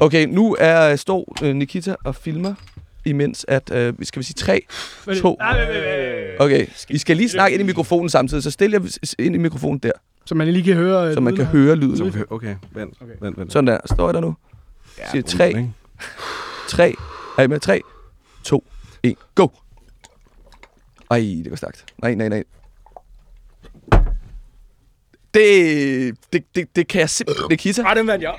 Okay, nu er står øh, Nikita og filmer, imens at, øh, skal vi sige tre, to. Nej, nej, nej, nej. Okay, I skal lige snakke ind i mikrofonen samtidig, så stil jer ind i mikrofonen der, Så man lige kan høre... øh, så man kan høre lyden. Okay, okay. Vent, Okay. vent, vent. Sådan der, står jeg der nu? Ja, siger bunde, tre. ikke? Tre, er I med? Tre, to, en, go! Ej, det går stærkt. Nej, nej, nej. Det, det, det, det kan jeg simpelthen... Nikita, Ah, den vandt jeg.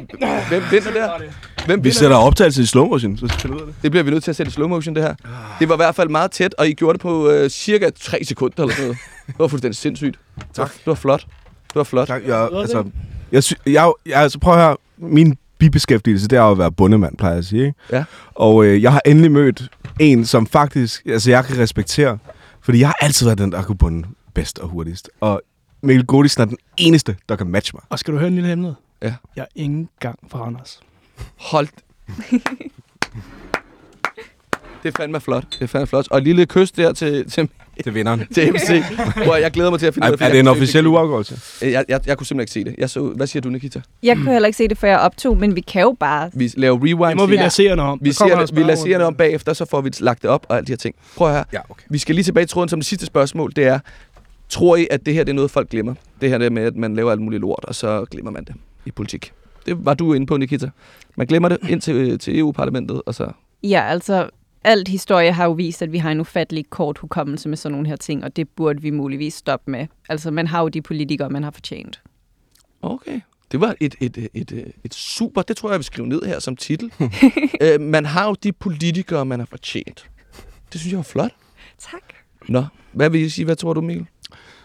hvem vinder der? Hvem Vi sætter optagelse i slow motion, så skal vi finde ud af det. Det bliver vi nødt til at sætte i slow motion, det her. Det var i hvert fald meget tæt, og I gjorde det på øh, cirka 3 sekunder eller sådan noget. Det var fuldstændig sindssygt. Tak. Det var flot. Det var flot. Tak, jeg, altså, jeg, sy- jeg, jeg, altså, prøv at høre. Min bibeskæftigelse, det er jo at være bundemand, plejer jeg at sige. Ikke? Ja. Og øh, jeg har endelig mødt en, som faktisk, altså jeg kan respektere. Fordi jeg har altid været den, der kunne bunde bedst og hurtigst. Og Mikkel Godisen er den eneste, der kan matche mig. Og skal du høre en lille hemmelighed? Ja. Jeg er ingen gang fra Randers. Hold. Det er fandme flot. Det er fandme flot. Og et lille kys der til, til, Til vinderen. til MC. Hvor jeg glæder mig til at finde Er, ud af, er jeg det en officiel uafgørelse? ikke- Jeg, jeg, jeg kunne simpelthen ikke se det. Jeg så, hvad siger du, Nikita? Jeg kunne heller ikke se det, før jeg optog, men vi kan jo bare... Vi laver rewind. Det må vi lade seerne om. vi, Der der det, vi lader seerne om bagefter, så får vi lagt det op og alle de her ting. Prøv her. Ja, okay. Vi skal lige tilbage i tråden som det sidste spørgsmål. Det er, Tror I, at det her det er noget, folk glemmer? Det her det med, at man laver alt muligt lort, og så glemmer man det i politik. Det var du inde på, Nikita. Man glemmer det ind til, til EU-parlamentet, og så... Ja, altså alt historie har jo vist, at vi har en ufattelig kort hukommelse med sådan nogle her ting, og det burde vi muligvis stoppe med. Altså man har jo de politikere, man har fortjent. Okay. Det var et, et, et, et, et super, det tror jeg, jeg vil skrive ned her som titel. øh, man har jo de politikere, man har fortjent. Det synes jeg var flot. Tak. Nå, hvad vil I sige? Hvad tror du, Mikkel?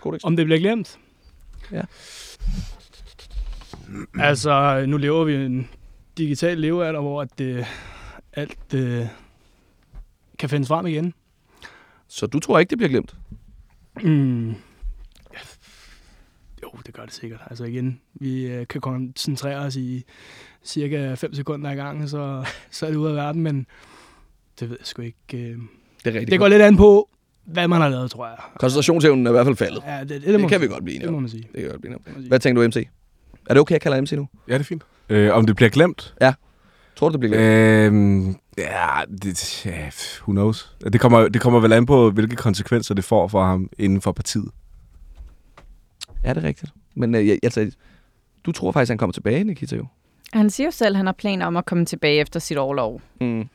Codex? Om det bliver glemt? Ja. Altså, nu lever vi i en digital levealder, hvor at det, alt det kan findes frem igen. Så du tror ikke, det bliver glemt? Mm. Jo, det gør det sikkert. Altså igen, vi øh, kan koncentrere os i cirka 5 sekunder i gangen, så, så er det ude af verden, men det ved jeg sgu ikke. Øh. Det er Det går lidt an på, hvad man har lavet, tror jeg. Koncentrationsevnen er i hvert fald faldet. Ja, det, det, Det, må, det kan vi godt blive enige Det må om. man sige. Det kan vi godt blive enige om. man sige. Hvad tænker du, MC? Er det okay, jeg kalder dig MC nu? Ja, det er fint. Øh, om det bliver glemt? Tror du, det bliver glemt? Øhm, ja, det, ja, who knows. Det kommer, det kommer vel an på, hvilke konsekvenser det får for ham inden for partiet. Ja, det er rigtigt. Men øh, jeg- altså, du tror faktisk, han kommer tilbage, Nikita jo. Han siger jo selv, at han har planer om at komme tilbage efter sit overlov. Mm.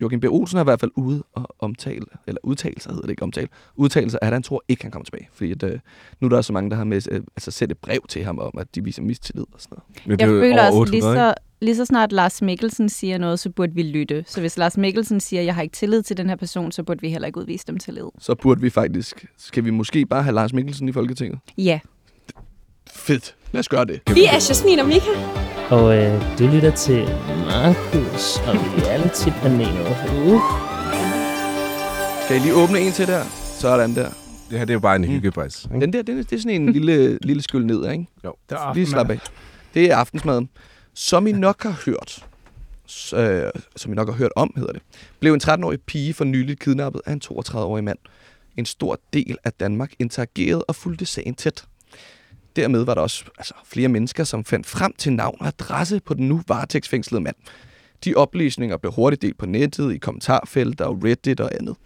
Joachim B. Olsen er i hvert fald ude og omtale, eller udtale sig, hedder det ikke omtale, udtale sig, at han tror ikke, han kommer tilbage. Fordi at, øh, nu er der så mange, der har med, øh, altså, sendt et brev til ham om, at de viser mistillid og sådan noget. Jeg er jo føler også, lige 800, så, lige så snart Lars Mikkelsen siger noget, så burde vi lytte. Så hvis Lars Mikkelsen siger, at jeg har ikke tillid til den her person, så burde vi heller ikke udvise dem tillid. Så burde vi faktisk, skal vi måske bare have Lars Mikkelsen i Folketinget? Ja. Fedt. Lad os gøre det. Vi er Jasmin og Mika. Og øh, du lytter til Markus og Reality-panelet. Uh. Skal I lige åbne en til der? Sådan der. Det her det er jo bare en Mm. hyggebræs. ikke? Den der, det er, det er sådan en lille, lille skyld ned, ikke? Der er Lige slap af. Det er aftensmaden. Som I nok har hørt, øh, som I nok har hørt om, hedder det, blev en 13-årig pige for nyligt kidnappet af en 32-årig mand. En stor del af Danmark interagerede og fulgte sagen tæt. Dermed var der også altså, flere mennesker, som fandt frem til navn og adresse på den nu varetægtsfængslede mand. De oplysninger blev hurtigt delt på nettet, i kommentarfelter og Reddit og andet.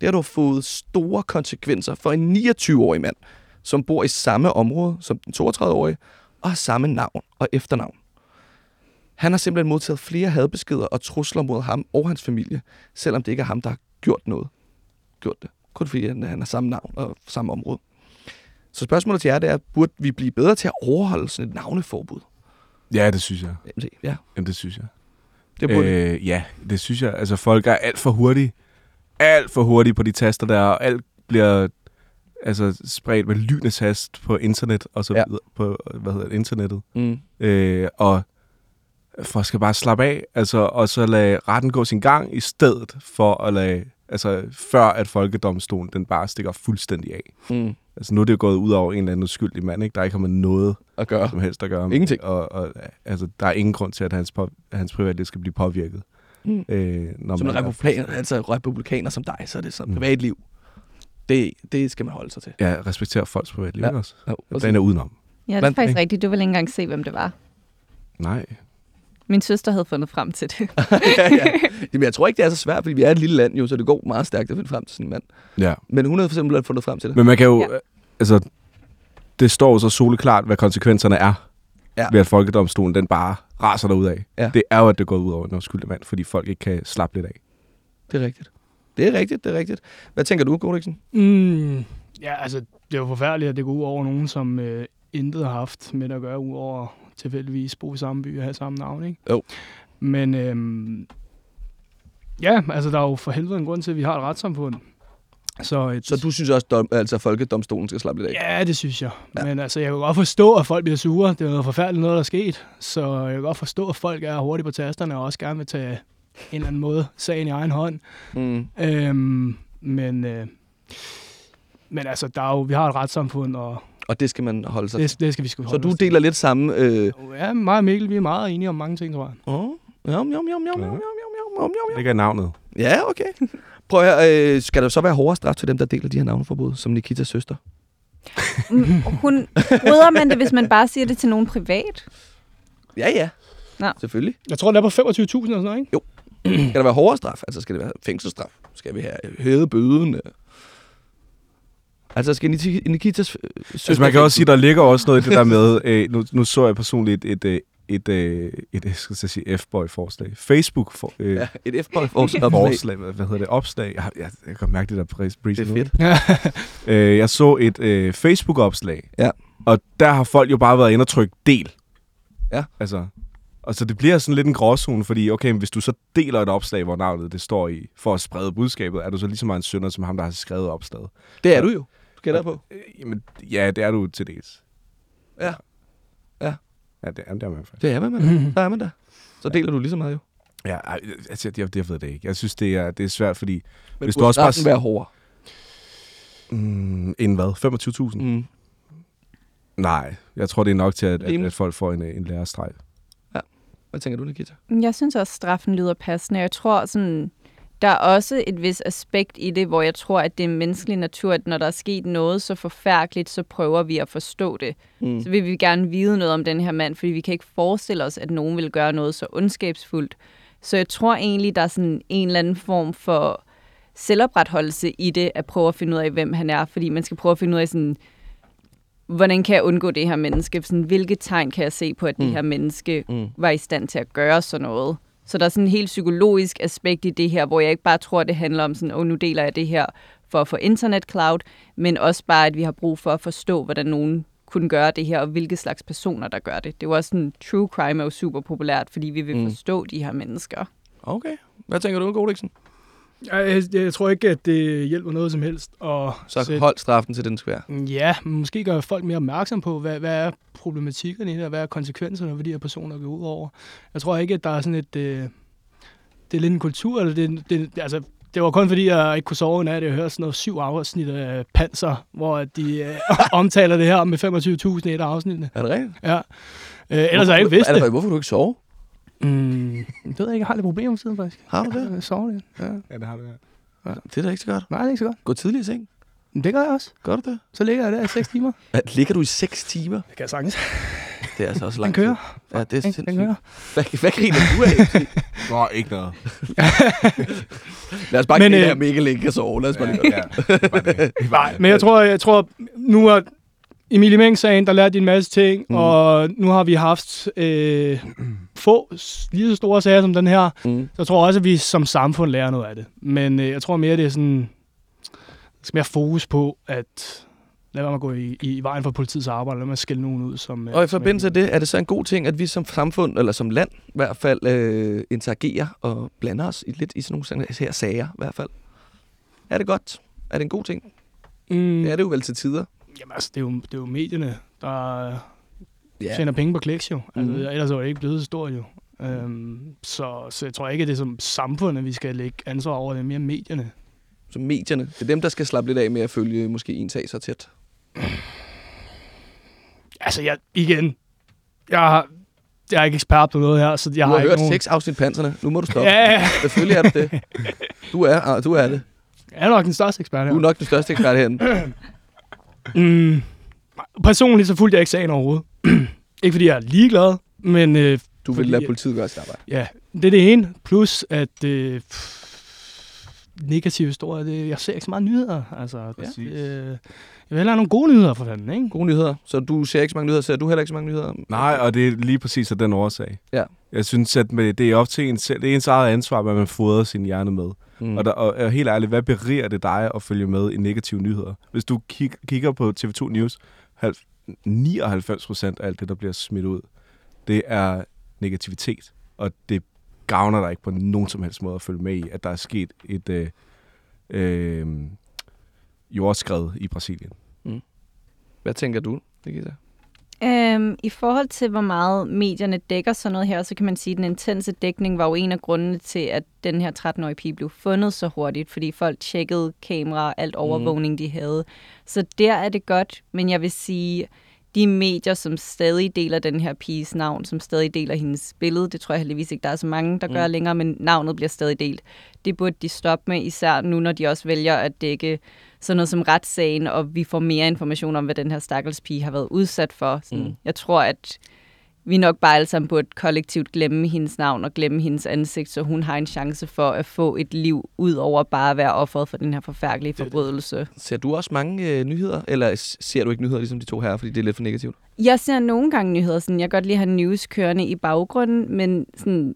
Det har dog fået store konsekvenser for en 29-årig mand, som bor i samme område som den 32-årige, og har samme navn og efternavn. Han har simpelthen modtaget flere hadbeskeder og trusler mod ham og hans familie, selvom det ikke er ham, der har gjort noget. Gjort det. Kun fordi han han har samme navn og samme område. Så spørgsmålet til jer, det er, burde vi blive bedre til at overholde sådan et navneforbud? Ja, det synes jeg. MC, Ja, Jamen, det synes jeg. det burde Øh, ja, det synes jeg. Altså, folk er alt for hurtige. Alt for hurtige på de taster der, og alt bliver altså, spredt med lynets hast på internet og så Ja. videre. På, hvad hedder det, internettet. mm, Øh, og folk skal bare slappe af, altså, og så lade retten gå sin gang, i stedet for at lade, altså, før at folkedomstolen, den bare stikker fuldstændig af. mm, Altså, nu er det jo gået ud over en eller anden uskyldig mand, ikke? Der ikke har med noget at gøre. som helst at gøre. Ingenting. Og, og altså, der er ingen grund til, at hans, på, hans privatliv skal blive påvirket. Mm. Øh, når Som en man er- republikaner, altså republikaner som dig, så er det sådan Mm. privatliv. Det, det skal man holde sig til. Ja, respekterer folks privatliv, Ja. ja. også? Jo, Den er udenom. Ja, det er Blandt- faktisk rigtigt. Du vil ikke engang se, hvem det var. Nej. Min søster havde fundet frem til det. ja, ja. Jamen, jeg tror ikke, det er så svært, fordi vi er et lille land jo, så det går meget stærkt at finde frem til sådan en mand. Ja. Men hun havde for eksempel fundet frem til det. Men man kan jo, Ja. ja. altså, det står jo så soleklart, hvad konsekvenserne er, Ja. ved at folkedomstolen, den bare raser derud af. Ja. Det er jo, at det går ud over en uskyldig mand, fordi folk ikke kan slappe lidt af. Det er rigtigt. Det er rigtigt, det er rigtigt. Hvad tænker du, Godiksen? Mm, ja, altså, det er jo forfærdeligt, at det går ud over nogen, som øh, intet har haft med at gøre, udover tilfældigvis bo i samme by og have samme navn, ikke? Jo. Men øhm, ja, altså, der er jo for helvede en grund til, at vi har et retssamfund. Så, et, Så du synes også, at altså, folkedomstolen skal slappe lidt af? Ja, det synes jeg. Ja. Men altså, jeg kan godt forstå, at folk bliver sure. Det er noget forfærdeligt noget, der er sket. Så jeg kan godt forstå, at folk er hurtige på tasterne og også gerne vil tage en eller anden måde sagen i egen hånd. Mm. Øhm, men, øh, men altså, der er jo, vi har et retssamfund, og Og det skal man holde sig til. det, det skal vi sgu Så holde du os til. deler lidt samme... Øh... Ja, mig og Mikkel, vi er meget enige om mange ting, tror jeg. Oh. Jom, jom, jom, jom, jom, jom, jom, jom, jom, Det ikke er navnet. Ja, okay. Prøv at øh, skal der så være hårdere straf til dem, der deler de her navneforbud, som Nikitas søster? Mm, Hun, bryder man det, hvis man bare siger det til nogen privat? Ja, ja. Nå. Selvfølgelig. Jeg tror, det er på 25.000 eller sådan noget, ikke? Skal der være hårdere straf? Altså, skal det være fængselsstraf? Skal vi have hævet bøden? Altså, skal Niki- Nikitas øh, søster... Altså, man kan også sige, der ligger også noget i det der med, øh, nu, nu så jeg personligt et, et, et, et, et, jeg skal sige F-boy-forslag. Facebook for, øh, Ja, et f forslag. hvad, hvad hedder det, opslag. Jeg, jeg, jeg kan mærke det der breeze. Det er fedt. Øh, jeg så et øh, Facebook-opslag, Ja. og der har folk jo bare været inde og trykke del. Ja. Altså, og så det bliver sådan lidt en gråzone, fordi okay, hvis du så deler et opslag, hvor navnet det står i, for at sprede budskabet, er du så lige så meget en synder, som ham, der har skrevet opslaget. Det er du jo. Skal jeg på? Øh, jamen, ja, det er du til dels. Ja. Ja. Ja, det er, det er man faktisk. Det er man, man. Der er man der. Så deler du lige så meget jo. Ja, altså, jeg, jeg ved det ikke. Jeg synes, det er, det er svært, fordi... Men Hvis du også bare være hårdere? Mm, en hvad? 25.000? Mm. Nej, jeg tror, det er nok til, at, at, at folk får en, øh, en lærestreg. Hvad tænker du, Nikita? Jeg synes også, at straffen lyder passende. Jeg tror, sådan, der er også et vis aspekt i det, hvor jeg tror, at det er menneskelig natur, at når der er sket noget så forfærdeligt, så prøver vi at forstå det. Mm. Så vil vi gerne vide noget om den her mand, fordi vi kan ikke forestille os, at nogen vil gøre noget så ondskabsfuldt. Så jeg tror egentlig, der er sådan en eller anden form for selvopretholdelse i det, at prøve at finde ud af, hvem han er. Fordi man skal prøve at finde ud af, sådan, hvordan kan jeg undgå det her menneske? Sådan, hvilke tegn kan jeg se på, at det Mm. her menneske Mm. var i stand til at gøre sådan noget? Så der er sådan en helt psykologisk aspekt i det her, hvor jeg ikke bare tror, at det handler om sådan, åh, nu deler jeg det her for at få internet cloud, men også bare, at vi har brug for at forstå, hvordan nogen kunne gøre det her, og hvilke slags personer, der gør det. Det er jo også sådan, true crime er jo super populært, fordi vi vil mm. forstå de her mennesker. Okay. Hvad tænker du, Godiksen? Jeg, jeg, tror ikke, at det hjælper noget som helst. Og Så hold straffen til den skvær. Ja, men måske gør folk mere opmærksom på, hvad, hvad er problematikkerne i det, og hvad er konsekvenserne for de her personer går ud over. Jeg tror ikke, at der er sådan et... Øh, det er lidt en kultur, eller det, det, altså, det var kun fordi, jeg ikke kunne sove i nat, jeg hørte sådan noget syv afsnit af Panser, hvor de øh, omtaler det her med 25.000 i et af afsnittene. Er det rigtigt? Ja. Øh, ellers har jeg ikke vidst det. det. Hvorfor du ikke sove? Mm, det ved jeg ikke, jeg har lidt problemer med tiden faktisk. Har du det? Jeg sover lidt. Ja. Ja, det har du ja. Det er da ikke så godt. Nej, det er ikke så godt. Gå tidligt i seng. Men det gør jeg også. Gør du det? Så ligger jeg der i 6 timer. Hvad, ligger du i 6 timer? Det kan jeg sagtens. Det er altså også Den langt. kører. Ja, det er Den, sindssygt. den kører. Hvad, hvad griner du af? Nå, ikke noget. Lad os bare Men, grine øh, af, at Mikkel ikke kan sove. Lad os bare lige ja. Nej, men jeg tror, jeg tror nu har Emilie Meng-sagen, der lærte de en masse ting, mm. og nu har vi haft øh, få lige så store sager som den her. Mm. Så jeg tror også, at vi som samfund lærer noget af det. Men øh, jeg tror mere, det er sådan, der skal mere fokus på, at lad være med at gå i, i vejen for politiets arbejde, lad være med at skille nogen ud. Som, øh, Og i forbindelse med det, er det så en god ting, at vi som samfund, eller som land i hvert fald, øh, interagerer og blander os i, lidt i sådan nogle her sager i hvert fald? Er det godt? Er det en god ting? Mm, Det er det jo vel til tider. Jamen altså, det er, jo, det er jo medierne, der Ja. tjener penge på kliks jo. Altså, Mhm. Ellers var det ikke blevet så stort jo. Øhm, så, så jeg tror ikke, at det er som samfundet, vi skal lægge ansvar over. Det er mere medierne. Som medierne. Det er dem, der skal slappe lidt af med at følge måske en sag så tæt. Altså, jeg, igen, jeg, har, jeg er ikke ekspert på noget her, så jeg Du har, har ikke hørt nogen... seks afsnit panserne. Nu må du stoppe. Ja, ja, Selvfølgelig er du det. Du er, ah, du er det. jeg er nok den største ekspert her. Du er nok den største ekspert herinde. Mm, personligt så fulgte jeg ikke sagen overhovedet. ikke fordi jeg er ligeglad, men øh, Du vil Fordi- lade politiet gøre sit arbejde. ja, det er det ene. Plus, at øh, pff, negative historier, det, jeg ser ikke så meget nyheder. Altså, Præcis. øh, jeg vil hellere have nogle gode nyheder for fanden, ikke? Gode nyheder. Så du ser ikke så mange nyheder. Ser du heller ikke så mange nyheder? Nej, og det er lige præcis af den årsag. Ja. Jeg synes, at med, det er op til en selv. Det er ens eget ansvar, hvad man fodrer sin hjerne med. Mm. Mm. Og, der, og, og helt ærligt, hvad beriger det dig at følge med i negative nyheder? Hvis du kig, kigger på TV2 News, halv- 99 procent af alt det, der bliver smidt ud, det er negativitet. Og det gavner dig ikke på nogen som helst måde at følge med i, at der er sket et øh, øh, jordskred i Brasilien. Mm. Hvad tænker du, Nikita? Øhm, I forhold til, hvor meget medierne dækker sådan noget her, så kan man sige, at den intense dækning var jo en af grundene til, at den her 13-årige pige blev fundet så hurtigt, fordi folk tjekkede kamera, alt overvågning, de havde. Så der er det godt, men jeg vil sige, de medier, som stadig deler den her piges navn, som stadig deler hendes billede, det tror jeg heldigvis ikke, der er så mange, der gør Mm. længere, men navnet bliver stadig delt. Det burde de stoppe med, især nu, når de også vælger at dække sådan noget som retssagen, og vi får mere information om, hvad den her stakkels pige har været udsat for. Sådan, Mm. Jeg tror, at vi nok bare alle sammen burde kollektivt glemme hendes navn og glemme hendes ansigt, så hun har en chance for at få et liv ud over bare at være offeret for den her forfærdelige forbrydelse. Ser du også mange øh, nyheder, eller ser du ikke nyheder ligesom de to her, fordi det er lidt for negativt? Jeg ser nogle gange nyheder, sådan, jeg kan godt lide at have news kørende i baggrunden, men sådan,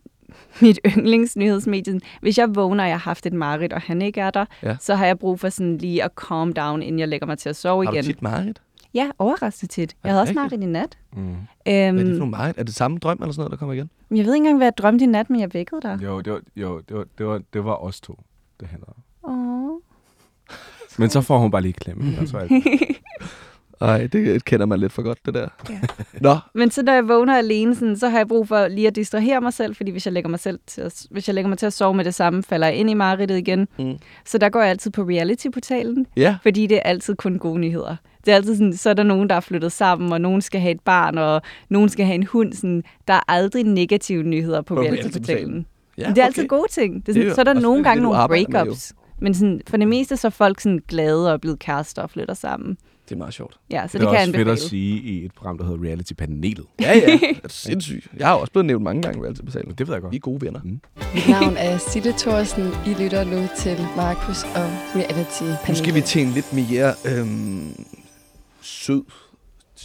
mit yndlingsnyhedsmedie, hvis jeg vågner, og jeg har haft et mareridt, og han ikke er der, Ja. så har jeg brug for sådan lige at calm down, inden jeg lægger mig til at sove Har igen. du tit mareridt? Ja, overraskende tit. Jeg havde også mareridt i nat. Mm. Øhm, Hvad er det for nogle mareridt? Er det samme drøm eller sådan noget, der kommer igen? jeg ved ikke engang, hvad jeg drømte i nat, men jeg vækkede dig. Jo, det var, jo det, var, det, var, det var os to, det handler om. Åh. Men så får hun bare lige klemme. Det. Nej, det kender man lidt for godt, det der. Ja. Nå, Men så når jeg vågner alene, sådan, så har jeg brug for lige at distrahere mig selv, fordi hvis jeg lægger mig, selv til at, hvis jeg lægger mig til at sove med det samme, falder jeg ind i mareridtet igen. Mm. Så der går jeg altid på reality-portalen, ja. fordi det er altid kun gode nyheder. Det er altid sådan, så er der nogen, der er flyttet sammen, og nogen skal have et barn, og nogen skal have en hund. Sådan, der er aldrig negative nyheder på, På reality-portalen. Ja, Men det er altid gode ting. Det er sådan, Det er så er der nogle det, gange du nogle breakups. Men sådan, for det meste så er folk sådan glade og er blevet kærester og flytter sammen. Det er meget sjovt. Ja, så det det, er kan jeg også fedt at sige i et program, der hedder Reality-panelet. Ja, ja. Det er sindssygt. Jeg har også blevet nævnt mange gange på salen. Det ved jeg godt. Vi er gode venner. Mit navn er Sille Thorsen. I lytter nu til Markus og Reality Nu skal vi til en lidt mere øhm, sød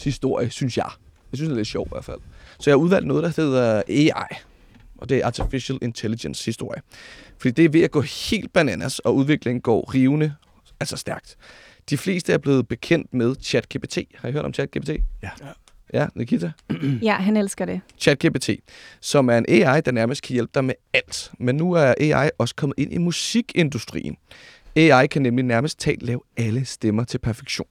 historie, synes jeg. Jeg synes, det er lidt sjovt i hvert fald. Så jeg har udvalgt noget, der hedder AI. Og det er Artificial Intelligence historie. Fordi det er ved at gå helt bananas, og udviklingen går rivende, altså stærkt. De fleste er blevet bekendt med ChatGPT. Har I hørt om ChatGPT? Ja. Ja, Nikita? Ja, han elsker det. ChatGPT, som er en AI, der nærmest kan hjælpe dig med alt. Men nu er AI også kommet ind i musikindustrien. AI kan nemlig nærmest talt lave alle stemmer til perfektion.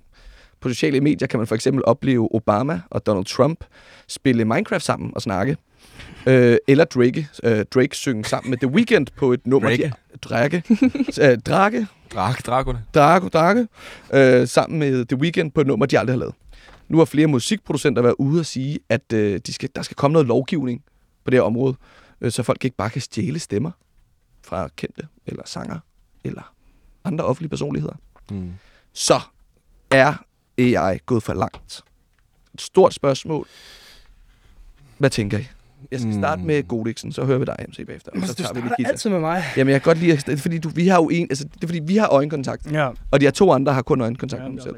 På sociale medier kan man for eksempel opleve Obama og Donald Trump spille Minecraft sammen og snakke. Øh, eller Drake, øh, Drake synge sammen med The Weeknd på et nummer. Drake? De, Drake. øh, Drake. Drak, Dracula. Drago, Drake, øh, sammen med The Weeknd på et nummer, de aldrig har lavet. Nu har flere musikproducenter været ude og sige, at øh, de skal, der skal komme noget lovgivning på det her område, øh, så folk ikke bare kan stjæle stemmer fra kendte eller sanger eller andre offentlige personligheder. Mm. Så er AI gået for langt. Et stort spørgsmål. Hvad tænker I? Jeg skal starte Mm. med Godiksen, så hører vi dig, MC, bagefter. Og så tager vi Nikita. altid med mig. Jamen, jeg kan godt lide, det er fordi, du, vi har jo en, altså, det er fordi, vi har øjenkontakt, Ja. og de her to andre har kun øjenkontakt med dem selv.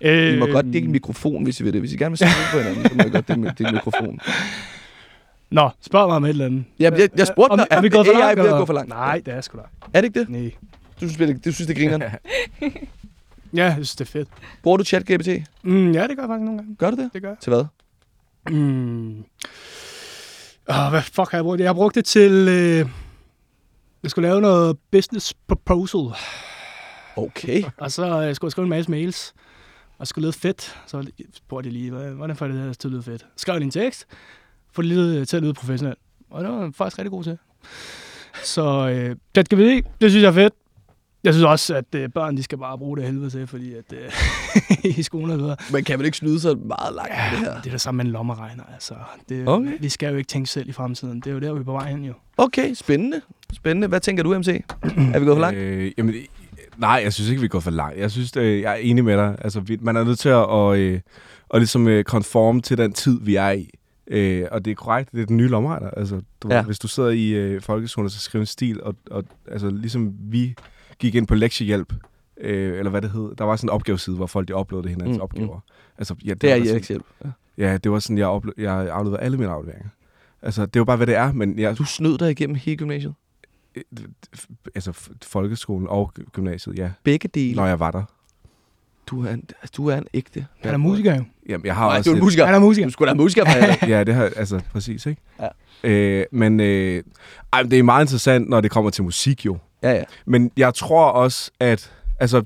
Øh, I må godt dele en mikrofon, hvis I vil det. Hvis I gerne vil snakke på hinanden, så må I godt dele, dele mikrofon. Nå, spørg mig om et eller andet. Ja, jeg, jeg spurgte dig, er vi gået for AI langt? ved at gå for langt? Nej, det er sgu da. Er det ikke det? Nej. Du synes, det, du synes det griner? Ja, jeg synes, det er fedt. Bruger du ChatGPT? Mm, ja, det gør jeg faktisk nogle gange. Gør du det? Det gør jeg. Til hvad? Mm. Oh, hvad fuck har jeg brugt det? Jeg har brugt det til... Øh, jeg skulle lave noget business proposal. Okay. Og så øh, skulle jeg skrive en masse mails. Og skulle lyde fedt. Så spurgte jeg lige, hvordan- får jeg det her til at lyde fedt? Skrev en tekst. Få det lige til at lyde professionelt. Og det var jeg faktisk rigtig god til. Så øh, ChatGPT, det synes jeg er fedt. Jeg synes også, at øh, børn de skal bare bruge det af helvede til, fordi at, øh, i skolen og videre. Man kan vel ikke snyde sig meget langt med det her? Det er det samme med en lommeregner. Altså. Det, Okay. Vi skal jo ikke tænke selv i fremtiden. Det er jo der, vi er på vej hen jo. Okay, spændende. Spændende. Hvad tænker du, MC? Er vi gået for langt? Øh, jamen, nej, jeg synes ikke, vi går for langt. Jeg synes, øh, jeg er enig med dig. Altså, vi, man er nødt til at, og, øh, og ligesom øh, konforme til den tid, vi er i. Øh, og det er korrekt, det er den nye lommeregner. Altså, du, Ja. ja. Hvis du sidder i øh, folkeskolen, så skriver en stil, og, og altså, ligesom vi gik ind på lektiehjælp, øh, eller hvad det hed, der var sådan en opgaveside, hvor folk de uploadede hinandens Mm, mm, opgaver. Altså, ja, Det er var sådan- Eriks hjælp. Ja. Ja, det var sådan, jeg, uplo- jeg afleverede alle mine afleveringer. Altså, det er jo bare, hvad det er, men jeg, Du snød dig igennem hele gymnasiet? altså f- folkeskolen og gy- gymnasiet, ja, Begge dele? når jeg var der. Du er en, altså, du er en ægte... Han er musiker jo. Jamen, jeg har Nej, også du er en lidt- musiker. Han er musiker. Du skulle da musiker, for Ja, det har altså præcis, ikke? Ja. Øh, men øh, ej, men det er meget interessant, når det kommer til musik jo. Ja, ja. Men jeg tror også, at altså,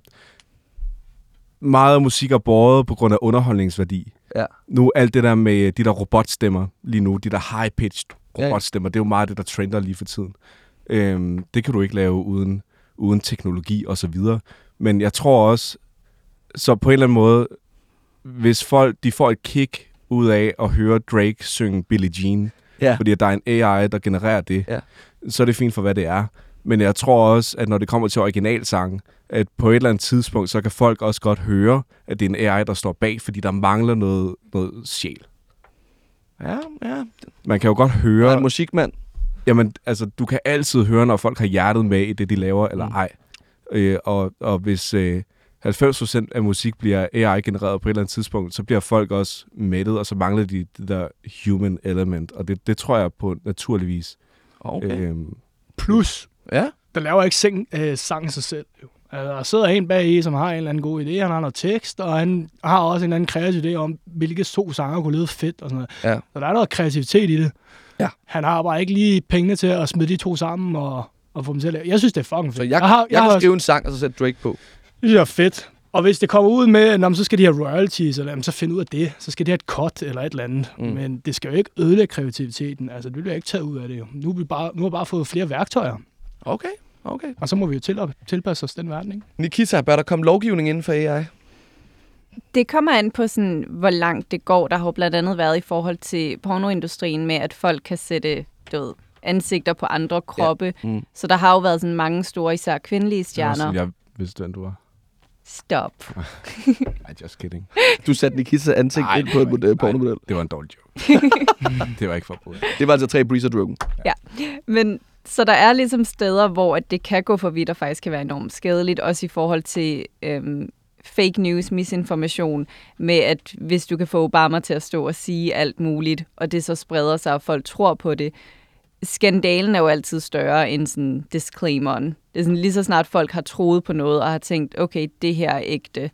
meget af musik er båret på grund af underholdningsværdi. Ja. Nu alt det der med de der robotstemmer lige nu, de der high-pitched Ja, ja. robotstemmer, det er jo meget det, der trender lige for tiden. Øhm, det kan du ikke lave uden, uden teknologi og så videre. Men jeg tror også, så på en eller anden måde, hvis folk de får et kick ud af at høre Drake synge Billie Jean, Ja. fordi der er en AI, der genererer det, Ja. så er det fint for, hvad det er. Men jeg tror også, at når det kommer til originalsangen, at på et eller andet tidspunkt, så kan folk også godt høre, at det er en AI, der står bag, fordi der mangler noget, noget sjæl. Ja, ja. Man kan jo godt Du er høre... en musikmand. Jamen, altså, du kan altid høre, når folk har hjertet med i det, de laver, eller Mm. ej. Øh, og, og hvis øh, 90% af musik bliver AI-genereret på et eller andet tidspunkt, så bliver folk også mættet, og så mangler de det der human element. Og det, det tror jeg på naturligvis. Okay. Øhm, Plus, Ja. der laver ikke sing, øh, sang sig selv. Jo. Altså, der sidder en bag i, som har en eller anden god idé. Han har noget tekst, og han har også en anden kreativ idé om, hvilke to sanger kunne lyde fedt og sådan noget. Ja. Så der er noget kreativitet i det. Ja. Han har bare ikke lige pengene til at smide de to sammen og, og få dem til at lave. Jeg synes, det er fucking fedt. Så jeg, har, jeg, jeg har kan også- skrive en sang, og så sætte Drake på. Det synes jeg er fedt. Og hvis det kommer ud med, at så skal de have royalties, eller jamen, så find ud af det. Så skal det have et cut eller et eller andet. Mm. Mm. Men det skal jo ikke ødelægge kreativiteten. Altså, det bliver ikke taget ud af det jo. Nu, er vi bare, nu har vi bare fået flere værktøjer. Okay, okay. Og så må vi jo til at tilpasse os den verden, ikke? Nikita, bør der komme lovgivning inden for AI? Det kommer an på, sådan, hvor langt det går. Der har jo blandt andet været i forhold til pornoindustrien med, at folk kan sætte du ved, ansigter på andre kroppe. Ja. Mm. Så der har jo været sådan mange store, især kvindelige stjerner. sådan, jeg vidste, hvem du var. Stop. Ej, just kidding. Du satte Nikitas ansigt Nej, ind på et model, ikke- pornomodel. Det var en dårlig joke. det var ikke forbudt. Det var altså tre breezer druggen. Men så der er ligesom steder, hvor at det kan gå for vidt og faktisk kan være enormt skadeligt, også i forhold til øhm, fake news, misinformation, med at hvis du kan få Obama til at stå og sige alt muligt, og det så spreder sig, og folk tror på det, skandalen er jo altid større end sådan disclaimeren. Det er sådan, lige så snart folk har troet på noget og har tænkt, okay, det her er ægte,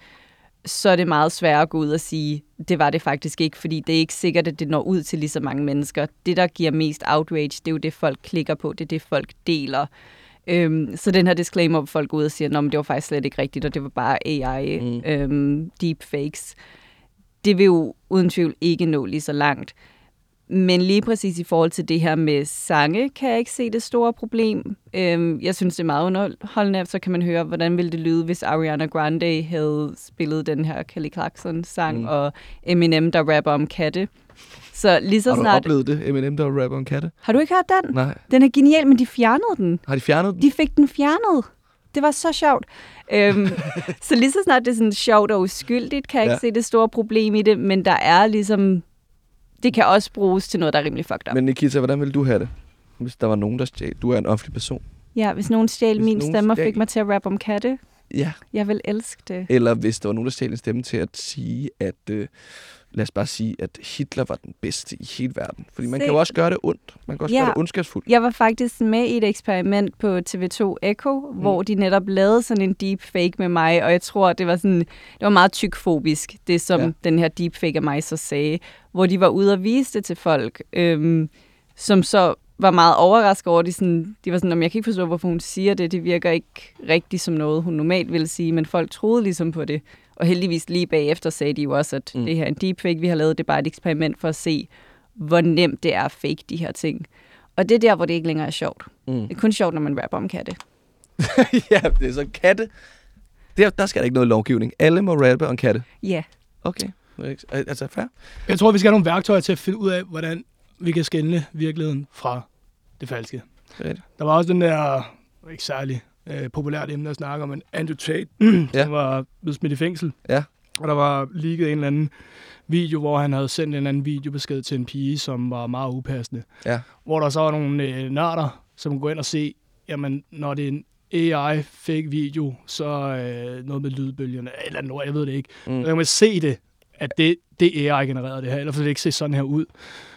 så er det meget sværere at gå ud og sige, det var det faktisk ikke, fordi det er ikke sikkert, at det når ud til lige så mange mennesker. Det, der giver mest outrage, det er jo det, folk klikker på, det er det, folk deler. Øhm, så den her disclaimer, hvor folk går ud og siger, at det var faktisk slet ikke rigtigt, og det var bare AI, Mm. øhm, deepfakes, det vil jo uden tvivl ikke nå lige så langt. Men lige præcis i forhold til det her med sange, kan jeg ikke se det store problem. Øhm, jeg synes, det er meget underholdende, så kan man høre, hvordan ville det lyde, hvis Ariana Grande havde spillet den her Kelly Clarkson-sang, Mm. og Eminem, der rapper om katte. Så lige så Har du snart... oplevet det, Eminem, der rapper om katte? Har du ikke hørt den? Nej. Den er genial, men de fjernede den. Har de fjernet den? De fik den fjernet. Det var så sjovt. Øhm, så lige så snart det er sådan sjovt og uskyldigt, kan jeg Ja. ikke se det store problem i det, men der er ligesom... Det kan også bruges til noget, der er rimelig fucked up. Men Nikita, hvordan ville du have det, hvis der var nogen, der stjal? Du er en offentlig person. Ja, hvis nogen stjal Hvis min nogen stemme og stjal- fik mig til at rappe om katte, Ja. jeg vil elske det. Eller hvis der var nogen, der stjal en stemme til at sige, at... Øh, lad os bare sige, at Hitler var den bedste i hele verden. Fordi man Se. kan jo også gøre det ondt. Man kan også Ja. gøre det ondskabsfuldt. Jeg var faktisk med i et eksperiment på TV2 Echo, mm. hvor de netop lavede sådan en deepfake med mig, og jeg tror, det var sådan, det var meget tykfobisk, det som Ja. den her deepfake af mig så sagde, hvor de var ude og vise det til folk, øhm, som så var meget overrasket over, de, sådan, de var sådan, om jeg kan ikke forstå, hvorfor hun siger det, det virker ikke rigtigt som noget, hun normalt ville sige, men folk troede ligesom på det. Og heldigvis lige bagefter sagde de jo også, at Mm. det her er en deepfake, vi har lavet, det er bare et eksperiment for at se, hvor nemt det er at fake de her ting. Og det er der, hvor det ikke længere er sjovt. Mm. Det er kun sjovt, når man rapper om katte. ja, det er så katte. Der, der skal der ikke noget lovgivning. Alle må rappe om katte. Ja. Okay. Altså, fair. Jeg tror, vi skal have nogle værktøjer til at finde ud af, hvordan vi kan skelne virkeligheden fra det falske. Det er. Der var også den der, ikke særlig øh, populært emne at snakke om, en Andrew Tate, Ja. som var blevet smidt i fængsel. Ja. Og der var leaget en eller anden video, hvor han havde sendt en eller anden videobesked til en pige, som var meget upassende. Ja. Hvor der så var nogle øh, nørder, som går ind og se, jamen, når det er en AI fake video, så øh, noget med lydbølgerne, eller noget, jeg ved det ikke. Mm. Så kan man se det, at det, det er AI-genereret det her, ellers vil det ikke se sådan her ud.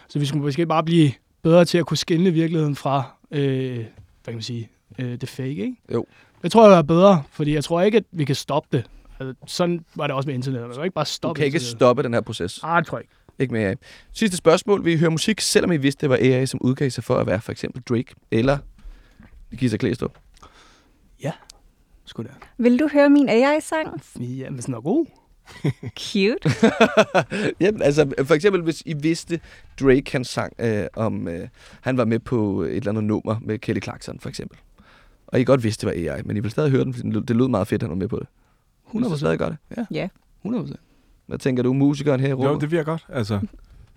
Så vi skulle måske bare blive bedre til at kunne skille virkeligheden fra, øh, hvad kan man sige, øh, det fake, ikke? Jo. Det tror jeg er bedre, fordi jeg tror ikke, at vi kan stoppe det. Altså, sådan var det også med internet. Man kan ikke bare Du stoppe kan ikke internettet. stoppe den her proces. Ah, det tror jeg ikke. Ikke med AI. Sidste spørgsmål. Vil I høre musik, selvom I vidste, det var AI, som udgav sig for at være for eksempel Drake eller Gisa Klæstrup? Sgu da. Vil du høre min AI-sang? Ja, men sådan er god. Cute. Jamen, altså, for eksempel, hvis I vidste, Drake han sang øh, om, øh, han var med på et eller andet nummer med Kelly Clarkson, for eksempel. Og I godt vidste, det var AI, men I ville stadig høre den, fordi det lød meget fedt, han var med på det. 100 100%. stadig godt. Ja. Ja. 100%. Hvad tænker du, musikeren her i Jo, rummet? det virker godt. Altså,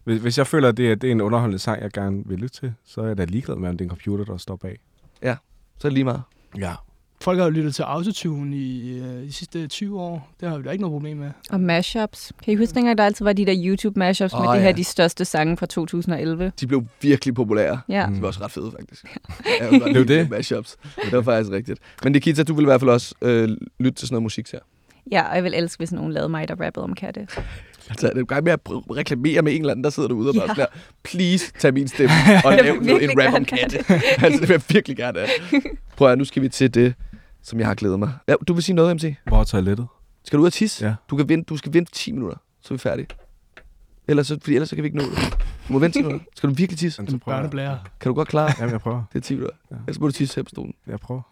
hvis, hvis jeg føler, at det er, det er en underholdende sang, jeg gerne vil lytte til, så er jeg da ligeglad med, om det er en computer, der står bag. Så er det lige meget. Ja. Folk har jo lyttet til autotune i øh, de sidste 20 år. Det har vi da ikke noget problem med. Og mashups. Kan I huske dengang, der altid var de der YouTube-mashups oh, Åh, med de her ja. de største sange fra 2011? De blev virkelig populære. Ja. De var også ret fede, faktisk. Jeg det Det er jo det. Mashups. Det var faktisk rigtigt. Men Nikita, du vil i hvert fald også øh, lytte til sådan noget musik her. Ja, og jeg vil elske, hvis nogen lavede mig, der rappede om katte. Altså, det er jo gang med at reklamere med en eller anden, der sidder derude og bare Ja. sådan der, please tag min stemme og Jeg lav en rap om katte. altså, det vil jeg virkelig gerne have. Prøv at nu skal vi til det, som jeg har glædet mig. Ja, du vil sige noget, MC? Hvor er toilettet? Skal du ud og tisse? Ja. Du, kan vente, du skal vente 10 minutter, så er vi færdige. Ellers, så, fordi ellers så kan vi ikke nå det. Du må vente 10 minutter. Skal du virkelig tisse? Jamen, så prøver jeg. Børneblære. Kan du godt klare? Jamen, jeg prøver. Det er 10 minutter. Ja. Ellers må du tisse her på stolen. Jeg prøver.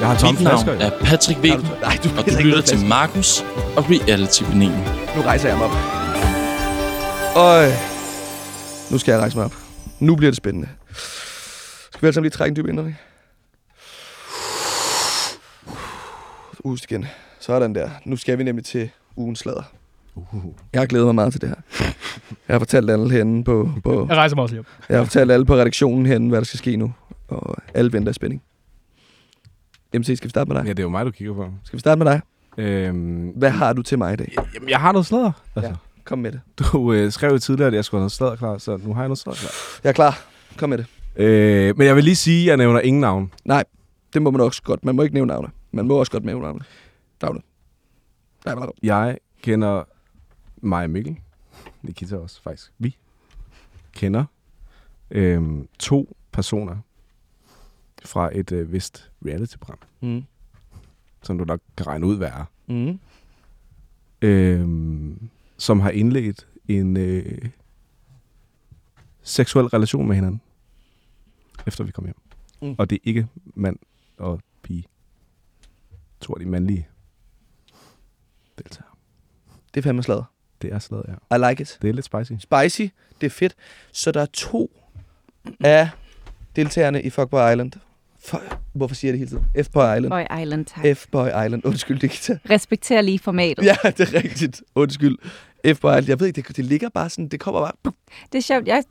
Jeg har tomme Mit navn flasker. jo. er Patrick du, nej, du, og du lytter til Markus og Reality-panelet. Nu rejser jeg mig op. Øj. Nu skal jeg rejse mig op. Nu bliver det spændende. Skal vi alle sammen lige trække en dyb indånding? Ust igen. Sådan der. Nu skal vi nemlig til ugens slader. Uh. Jeg har glædet mig meget til det her. Jeg har fortalt alle herinde på, på Jeg rejser mig også lige op. jeg har fortalt alle på redaktionen herinde, hvad der skal ske nu. Og alle venter i spænding. MC, skal vi starte med dig? Ja, det er jo mig, du kigger på. Skal vi starte med dig? Øhm, Hvad har du til mig i dag? Jamen, jeg har noget sladder. Altså, Ja. Kom med det. Du øh, skrev jo tidligere, at jeg skulle have noget sladder klar, så nu har jeg noget sladder klar. Jeg er klar. Kom med det. Øh, men jeg vil lige sige, at jeg nævner ingen navn. Det må man også godt. Man må ikke nævne navne. Man må også godt nævne navne. Navne. Nej, nej, nej. Jeg kender mig og Mikkel. Nikita også, faktisk. Vi kender øhm, to personer fra et øh, vist reality-program, Mm. som du nok kan regne ud, hvad er. Mm. Øhm, som har indledt en øh, seksuel relation med hinanden, efter vi kom hjem. Mm. Og det er ikke mand og pige. To af de mandlige deltagere. Det er fandme sladder. Det er slaget, ja. I like it. Det er lidt spicy. Spicy. Det er fedt. Så der er to af deltagerne i Fuckboy Island. For, hvorfor siger jeg det hele tiden? F-Boy Island. Boy Island, tak. F-Boy Island. Undskyld, Nikita. Respekter lige formatet. Ja, det er rigtigt. Undskyld. F-Boy. Jeg ved ikke, det, det ligger bare sådan, det kommer bare... Det er sjovt. Jeg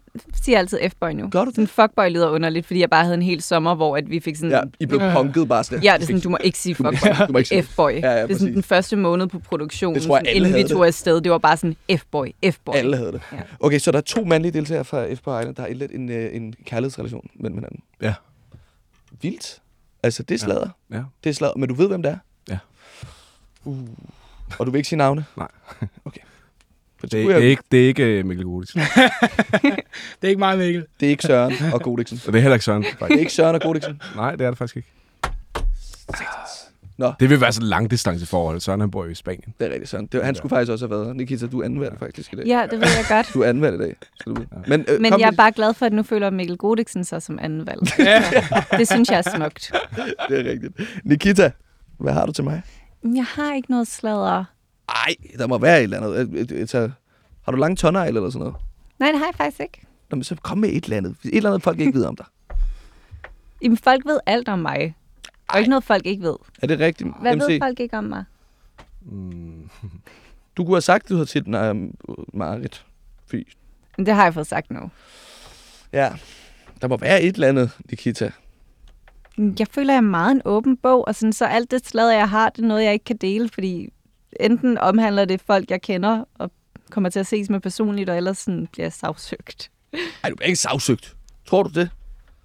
siger altid F-boy nu. Gør du Sådan det? fuckboy lyder underligt, fordi jeg bare havde en hel sommer, hvor at vi fik sådan... Ja, I blev Ja. punket bare sådan. Ja, det er sådan, du må ikke sige Du må ikke- fuckboy. du må ikke sige- F-boy. Ja, ja, det er sådan den første måned på produktionen, Det tror jeg, sådan, inden vi tog afsted. Det var bare sådan F-boy, F-boy. Alle havde det. Ja. Okay, så der er to mandlige deltagere fra F-Boy Island, der har indledt en, øh, en kærlighedsrelation mellem hinanden. Ja. Vildt. Altså, det er sladder. Ja. Det er sladder. Men du ved, hvem det er? Ja. Uh. Og du vil ikke sige navne? Nej. Okay. Det, er, det, er ikke, det er ikke øh, Mikkel Godis. Det er ikke mig, Mikkel. det er ikke Søren og Godiksen. Det er heller ikke Søren, Det er faktisk. ikke Søren og Godiksen. Nej, det er det faktisk ikke. Nå. Det vil være sådan en langdistanceforhold. Søren, han bor jo i Spanien. Det er rigtigt, Søren. Det, han skulle faktisk også have været her. Nikita, du er anvalgt faktisk i dag. Ja, det ved jeg godt. Du er anvalgt i dag. Skal du vide. Men, øh, Men jeg er bare glad for, at nu føler Mikkel Godiksen sig som anden valg. det synes jeg er smukt. Det er rigtigt. Nikita, hvad har du til mig? Jeg har ikke noget sladder. Ej, der må være et eller andet. Øh, øh, Altså, har du lange tåndegl eller sådan noget? Nej, det har jeg faktisk ikke. Nå, men så kom med et eller andet. Et eller andet, folk ikke ved om dig. Jamen, folk ved alt om mig. Og ikke noget, folk ikke ved. Er det rigtigt, Hvad MC? ved folk ikke om mig? Mm. Du kunne have sagt, at du havde tit nej, Marit. Fy. Men det har jeg fået sagt nu. Ja, der må være et eller andet, Nikita. Jeg føler, jeg er meget en åben bog, og sådan, så alt det sladder, jeg har, det er noget, jeg ikke kan dele, fordi enten omhandler det folk, jeg kender, og kommer til at ses med personligt, og ellers sådan bliver jeg sagsøgt. Ej, du er ikke sagsøgt. Tror du det?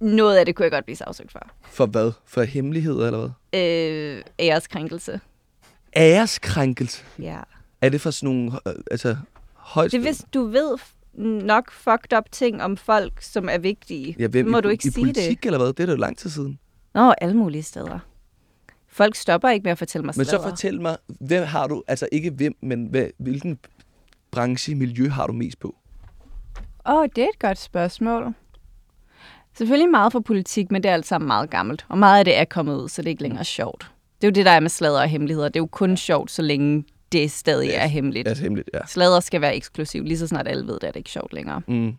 Noget af det kunne jeg godt blive sagsøgt for. For hvad? For hemmeligheder eller hvad? Øh, æreskrænkelse. Æreskrænkelse. Ja. Er det for sådan nogle, øh, altså, højst... Det er, hvis du ved nok fucked up ting om folk, som er vigtige. ja, hvem, så må i, du ikke i sige politik det. eller hvad? Det er da jo lang tid siden. Nå, alle mulige steder. Folk stopper ikke med at fortælle mig Men så fortæl mig, hvem har du, altså ikke hvem, men hvad, hvilken branche, miljø har du mest på? Åh, oh, det er et godt spørgsmål. Selvfølgelig meget for politik, men det er alt sammen meget gammelt. Og meget af det er kommet ud, så det er ikke længere sjovt. Det er jo det, der er med sladder og hemmeligheder. Det er jo kun sjovt, så længe det stadig Ja, er hemmeligt. Det er hemmeligt, ja. Sladder skal være eksklusivt. Lige så snart alle ved det, er det ikke sjovt længere. Mm.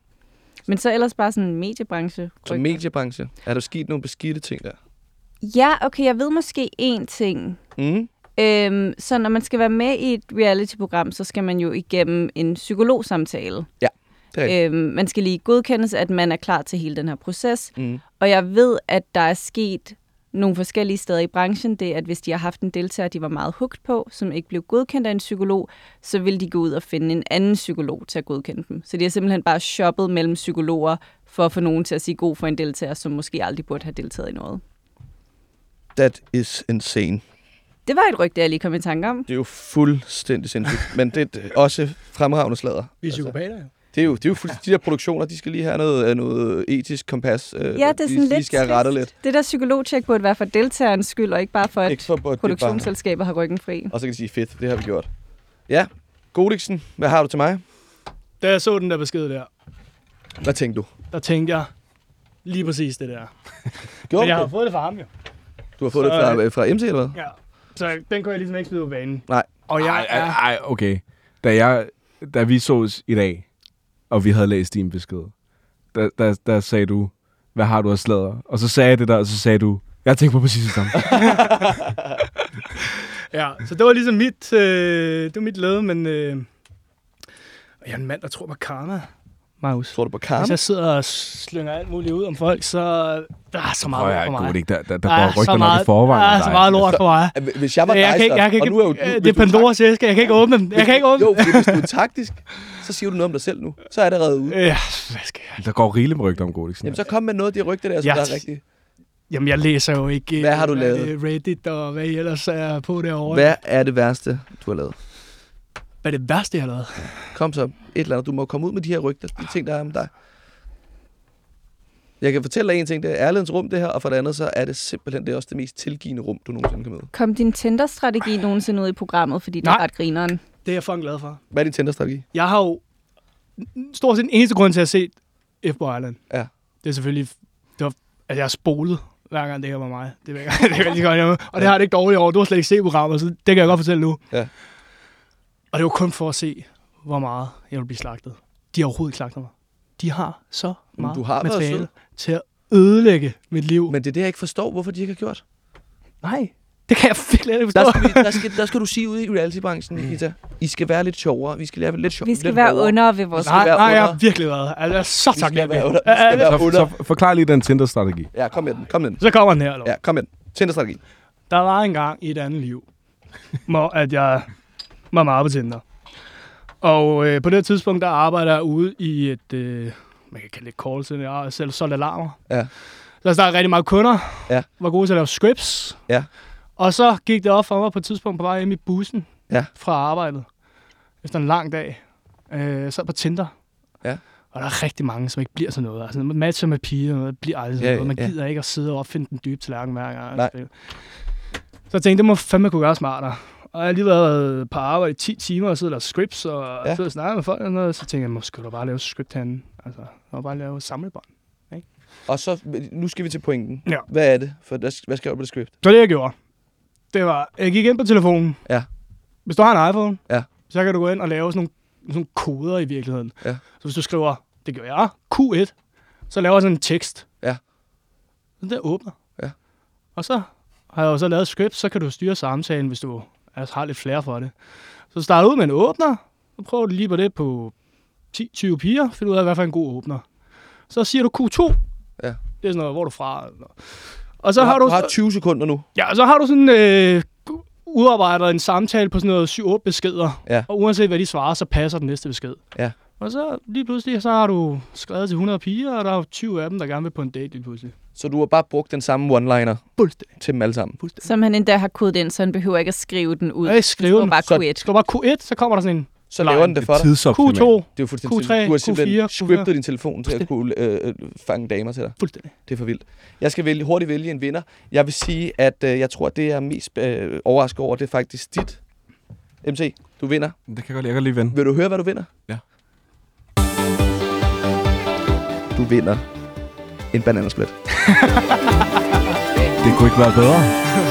Men så ellers bare sådan en mediebranche. Så mediebranche. Er der sket nogle beskidte ting der? Ja, okay, jeg ved måske én ting. Mm. Øhm, så når man skal være med i et reality-program, så skal man jo igennem en psykologsamtale. Det er rigtigt. Øhm, man skal lige godkendes, at man er klar til hele den her proces. Mm. Og jeg ved, at der er sket nogle forskellige steder i branchen, det er, at hvis de har haft en deltager, de var meget hugt på, som ikke blev godkendt af en psykolog, så vil de gå ud og finde en anden psykolog til at godkende dem. Så de har simpelthen bare shoppet mellem psykologer for at få nogen til at sige god for en deltager, som måske aldrig burde have deltaget i noget. That is insane. Det var et rygte, jeg lige kom i tanke om. Det er jo fuldstændig sindssygt. Men det er også fremragende sladder. Vi er psykopater jo. Det er jo, det er jo fuldstændig, de der produktioner, de skal lige have noget, øh, noget etisk kompas. øh, Ja, det er de, sådan de lidt skal have rettet trist. lidt. Det der psykologtjek burde være for deltagerens skyld, og ikke bare for, at Ikke for, at produktionsselskaber har ryggen fri. Og så kan de sige, fedt, det har vi gjort. Ja, Godiksen, hvad har du til mig? Da jeg så den der besked der, Hvad tænkte du? der tænkte jeg lige præcis det der. Gjorde Men jeg har fået det fra ham jo. Du har fået det Så, fra, fra MC, eller hvad? Ja. Så den kunne jeg ligesom ikke smide på banen. Nej. Og jeg Ej, ej, er... ej, okay. Da, jeg, da vi sås i dag, og vi havde læst din besked, der, der, der sagde du, hvad har du af sladder? Og så sagde jeg det der, og så sagde du, jeg tænkt på præcis det samme. Ja, så det var ligesom mit, øh, det var mit led, men øh, jeg er en mand, der tror på karma, Maus. Tror du på Hvis karma? jeg sidder og slynger alt muligt ud om folk, så der er så meget lort for mig. god, ikke? Der, der, der Der er går rygter nok meget- i forvejen. Der er så meget lort for mig. Hvis jeg var Jeg dig, kan jeg kan og nu er jo, øh, hvis det er du Pandoras æske, jeg kan ikke åbne dem. Jeg kan ikke åbne Jo, hvis du er taktisk, så siger du noget om dig selv nu. Så er det reddet ude. Ja, hvad skal jeg? Der går rigeligt med rygter om Godiksen. Jamen, så kom med noget af de rygter der, som Ja. der er rigtigt. Jamen, jeg læser jo ikke... øh, Hvad har du er lavet? Reddit og hvad I ellers er på derovre. Hvad er det værste, du har lavet? Hvad er det værste, jeg har lavet? Kom så, et eller andet. Du må komme ud med de her rygter, de ting, der er om dig. Jeg kan fortælle dig en ting, det er Erlends rum, det her, og for det andet, så er det simpelthen det er også det mest tilgivende rum, du nogensinde kan møde. Kom din Tinder-strategi nogensinde ud i programmet, fordi det er Nej. ret grineren? Det er jeg fucking glad for. Hvad er din Tinder-strategi? Jeg har jo stort set den eneste grund til at se F på Island. Ja. Det er selvfølgelig, det var, at jeg har spolet hver gang det her var mig. Det jeg, det jeg lige godt. Og det har det ikke dårligt over. Du har slet ikke set programmet, så det kan jeg godt fortælle nu. Ja. Og det var kun for at se, hvor meget jeg vil blive slagtet. De har overhovedet ikke slagtet mig. De har så Men meget du har materiale til at ødelægge mit liv. Men det er det, jeg ikke forstår, hvorfor de ikke har gjort. Nej, det kan jeg virkelig ikke Der forstå. skal, vi, der, skal, der skal du sige ude i reality-branchen, Ida. I skal være lidt sjovere. Vi skal lave lidt sjovere. Vi skal være under ved vores... skal Nej, nej, jeg under. har virkelig været. Altså, jeg er så Vi skal taknemmelig. under. Vi skal ja, være Så, under. så forklar lige den Tinder-strategi. Ja, kom med den. Kom med den. Så kommer den her. Eller? Ja, kom med den. Tinder-strategi. Der var en gang i et andet liv, hvor at jeg på Tinder. Og øh, på det tidspunkt, der arbejder jeg ude i et, øh, man kan kalde det call center, jeg har selv solgt alarmer. Ja. Så der er rigtig mange kunder, Ja. var gode til at lave scripts. Ja. Og så gik det op for mig på et tidspunkt på vej hjem i bussen Ja. fra arbejdet. Efter en lang dag. Øh, jeg sad på Tinder. Ja. Og der er rigtig mange, som ikke bliver sådan noget. Altså, man matcher med piger, og det bliver aldrig sådan Ja, noget. Man ja. gider ikke at sidde og opfinde den dybe tallerken hver gang. Nej. Så jeg tænkte, det må fandme kunne gøre smartere. Og jeg har lige været på arbejde i 10 timer og siddet og lavet scripts og Ja. siddet og snakket med folk og noget. Så tænkte jeg, måske du bare lave script herinde. Altså, må bare lave samlebånd. Og så, nu skal vi til pointen. Ja. Hvad er det? For der, hvad skal du på det script? Så det jeg gjorde, det var, jeg gik ind på telefonen. Ja. Hvis du har en iPhone, Ja. så kan du gå ind og lave sådan nogle, sådan nogle koder i virkeligheden. Ja. Så hvis du skriver, det gør jeg, Q1, så laver jeg sådan en tekst. Ja. Så der åbner. Ja. Og så har jeg jo så lavet et script, så kan du styre samtalen, hvis du altså, har lidt flere for det. Så start ud med en åbner, så prøver du lige på det på 10-20 piger, find ud af, hvad for en god åbner. Så siger du Q2. Ja. Det er sådan noget, hvor er du fra. Og så du har, har, du... har 20 sekunder nu. Ja, og så har du sådan øh, udarbejdet en samtale på sådan noget 7-8 beskeder. Ja. Og uanset hvad de svarer, så passer den næste besked. Ja. Og så lige pludselig, så har du skrevet til 100 piger, og der er jo 20 af dem, der gerne vil på en date lige pludselig. Så du har bare brugt den samme one-liner Fuldstændig. til dem alle sammen. Fuldstændig. Som han endda har kodet ind, så han behøver ikke at skrive den ud. Jeg skriver den. bare Så- Q1. Skriv bare Q1, så kommer der sådan en Så laver den det for dig. Tidsoptimering. Q2. Det er jo fuldstændig Q3, Du har simpelthen Q4, scriptet din telefon til at kunne øh, øh, fange damer til dig. Fuldstændig. Det er for vildt. Jeg skal vælge, hurtigt vælge en vinder. Jeg vil sige, at øh, jeg tror, at det jeg er mest øh, overrasket over, det er faktisk dit. MC, du vinder. Det kan jeg godt, jeg kan lige vende. Vil du høre, hvad du vinder? Ja. Du vinder en bananasplit. Det kunne ikke være bedre.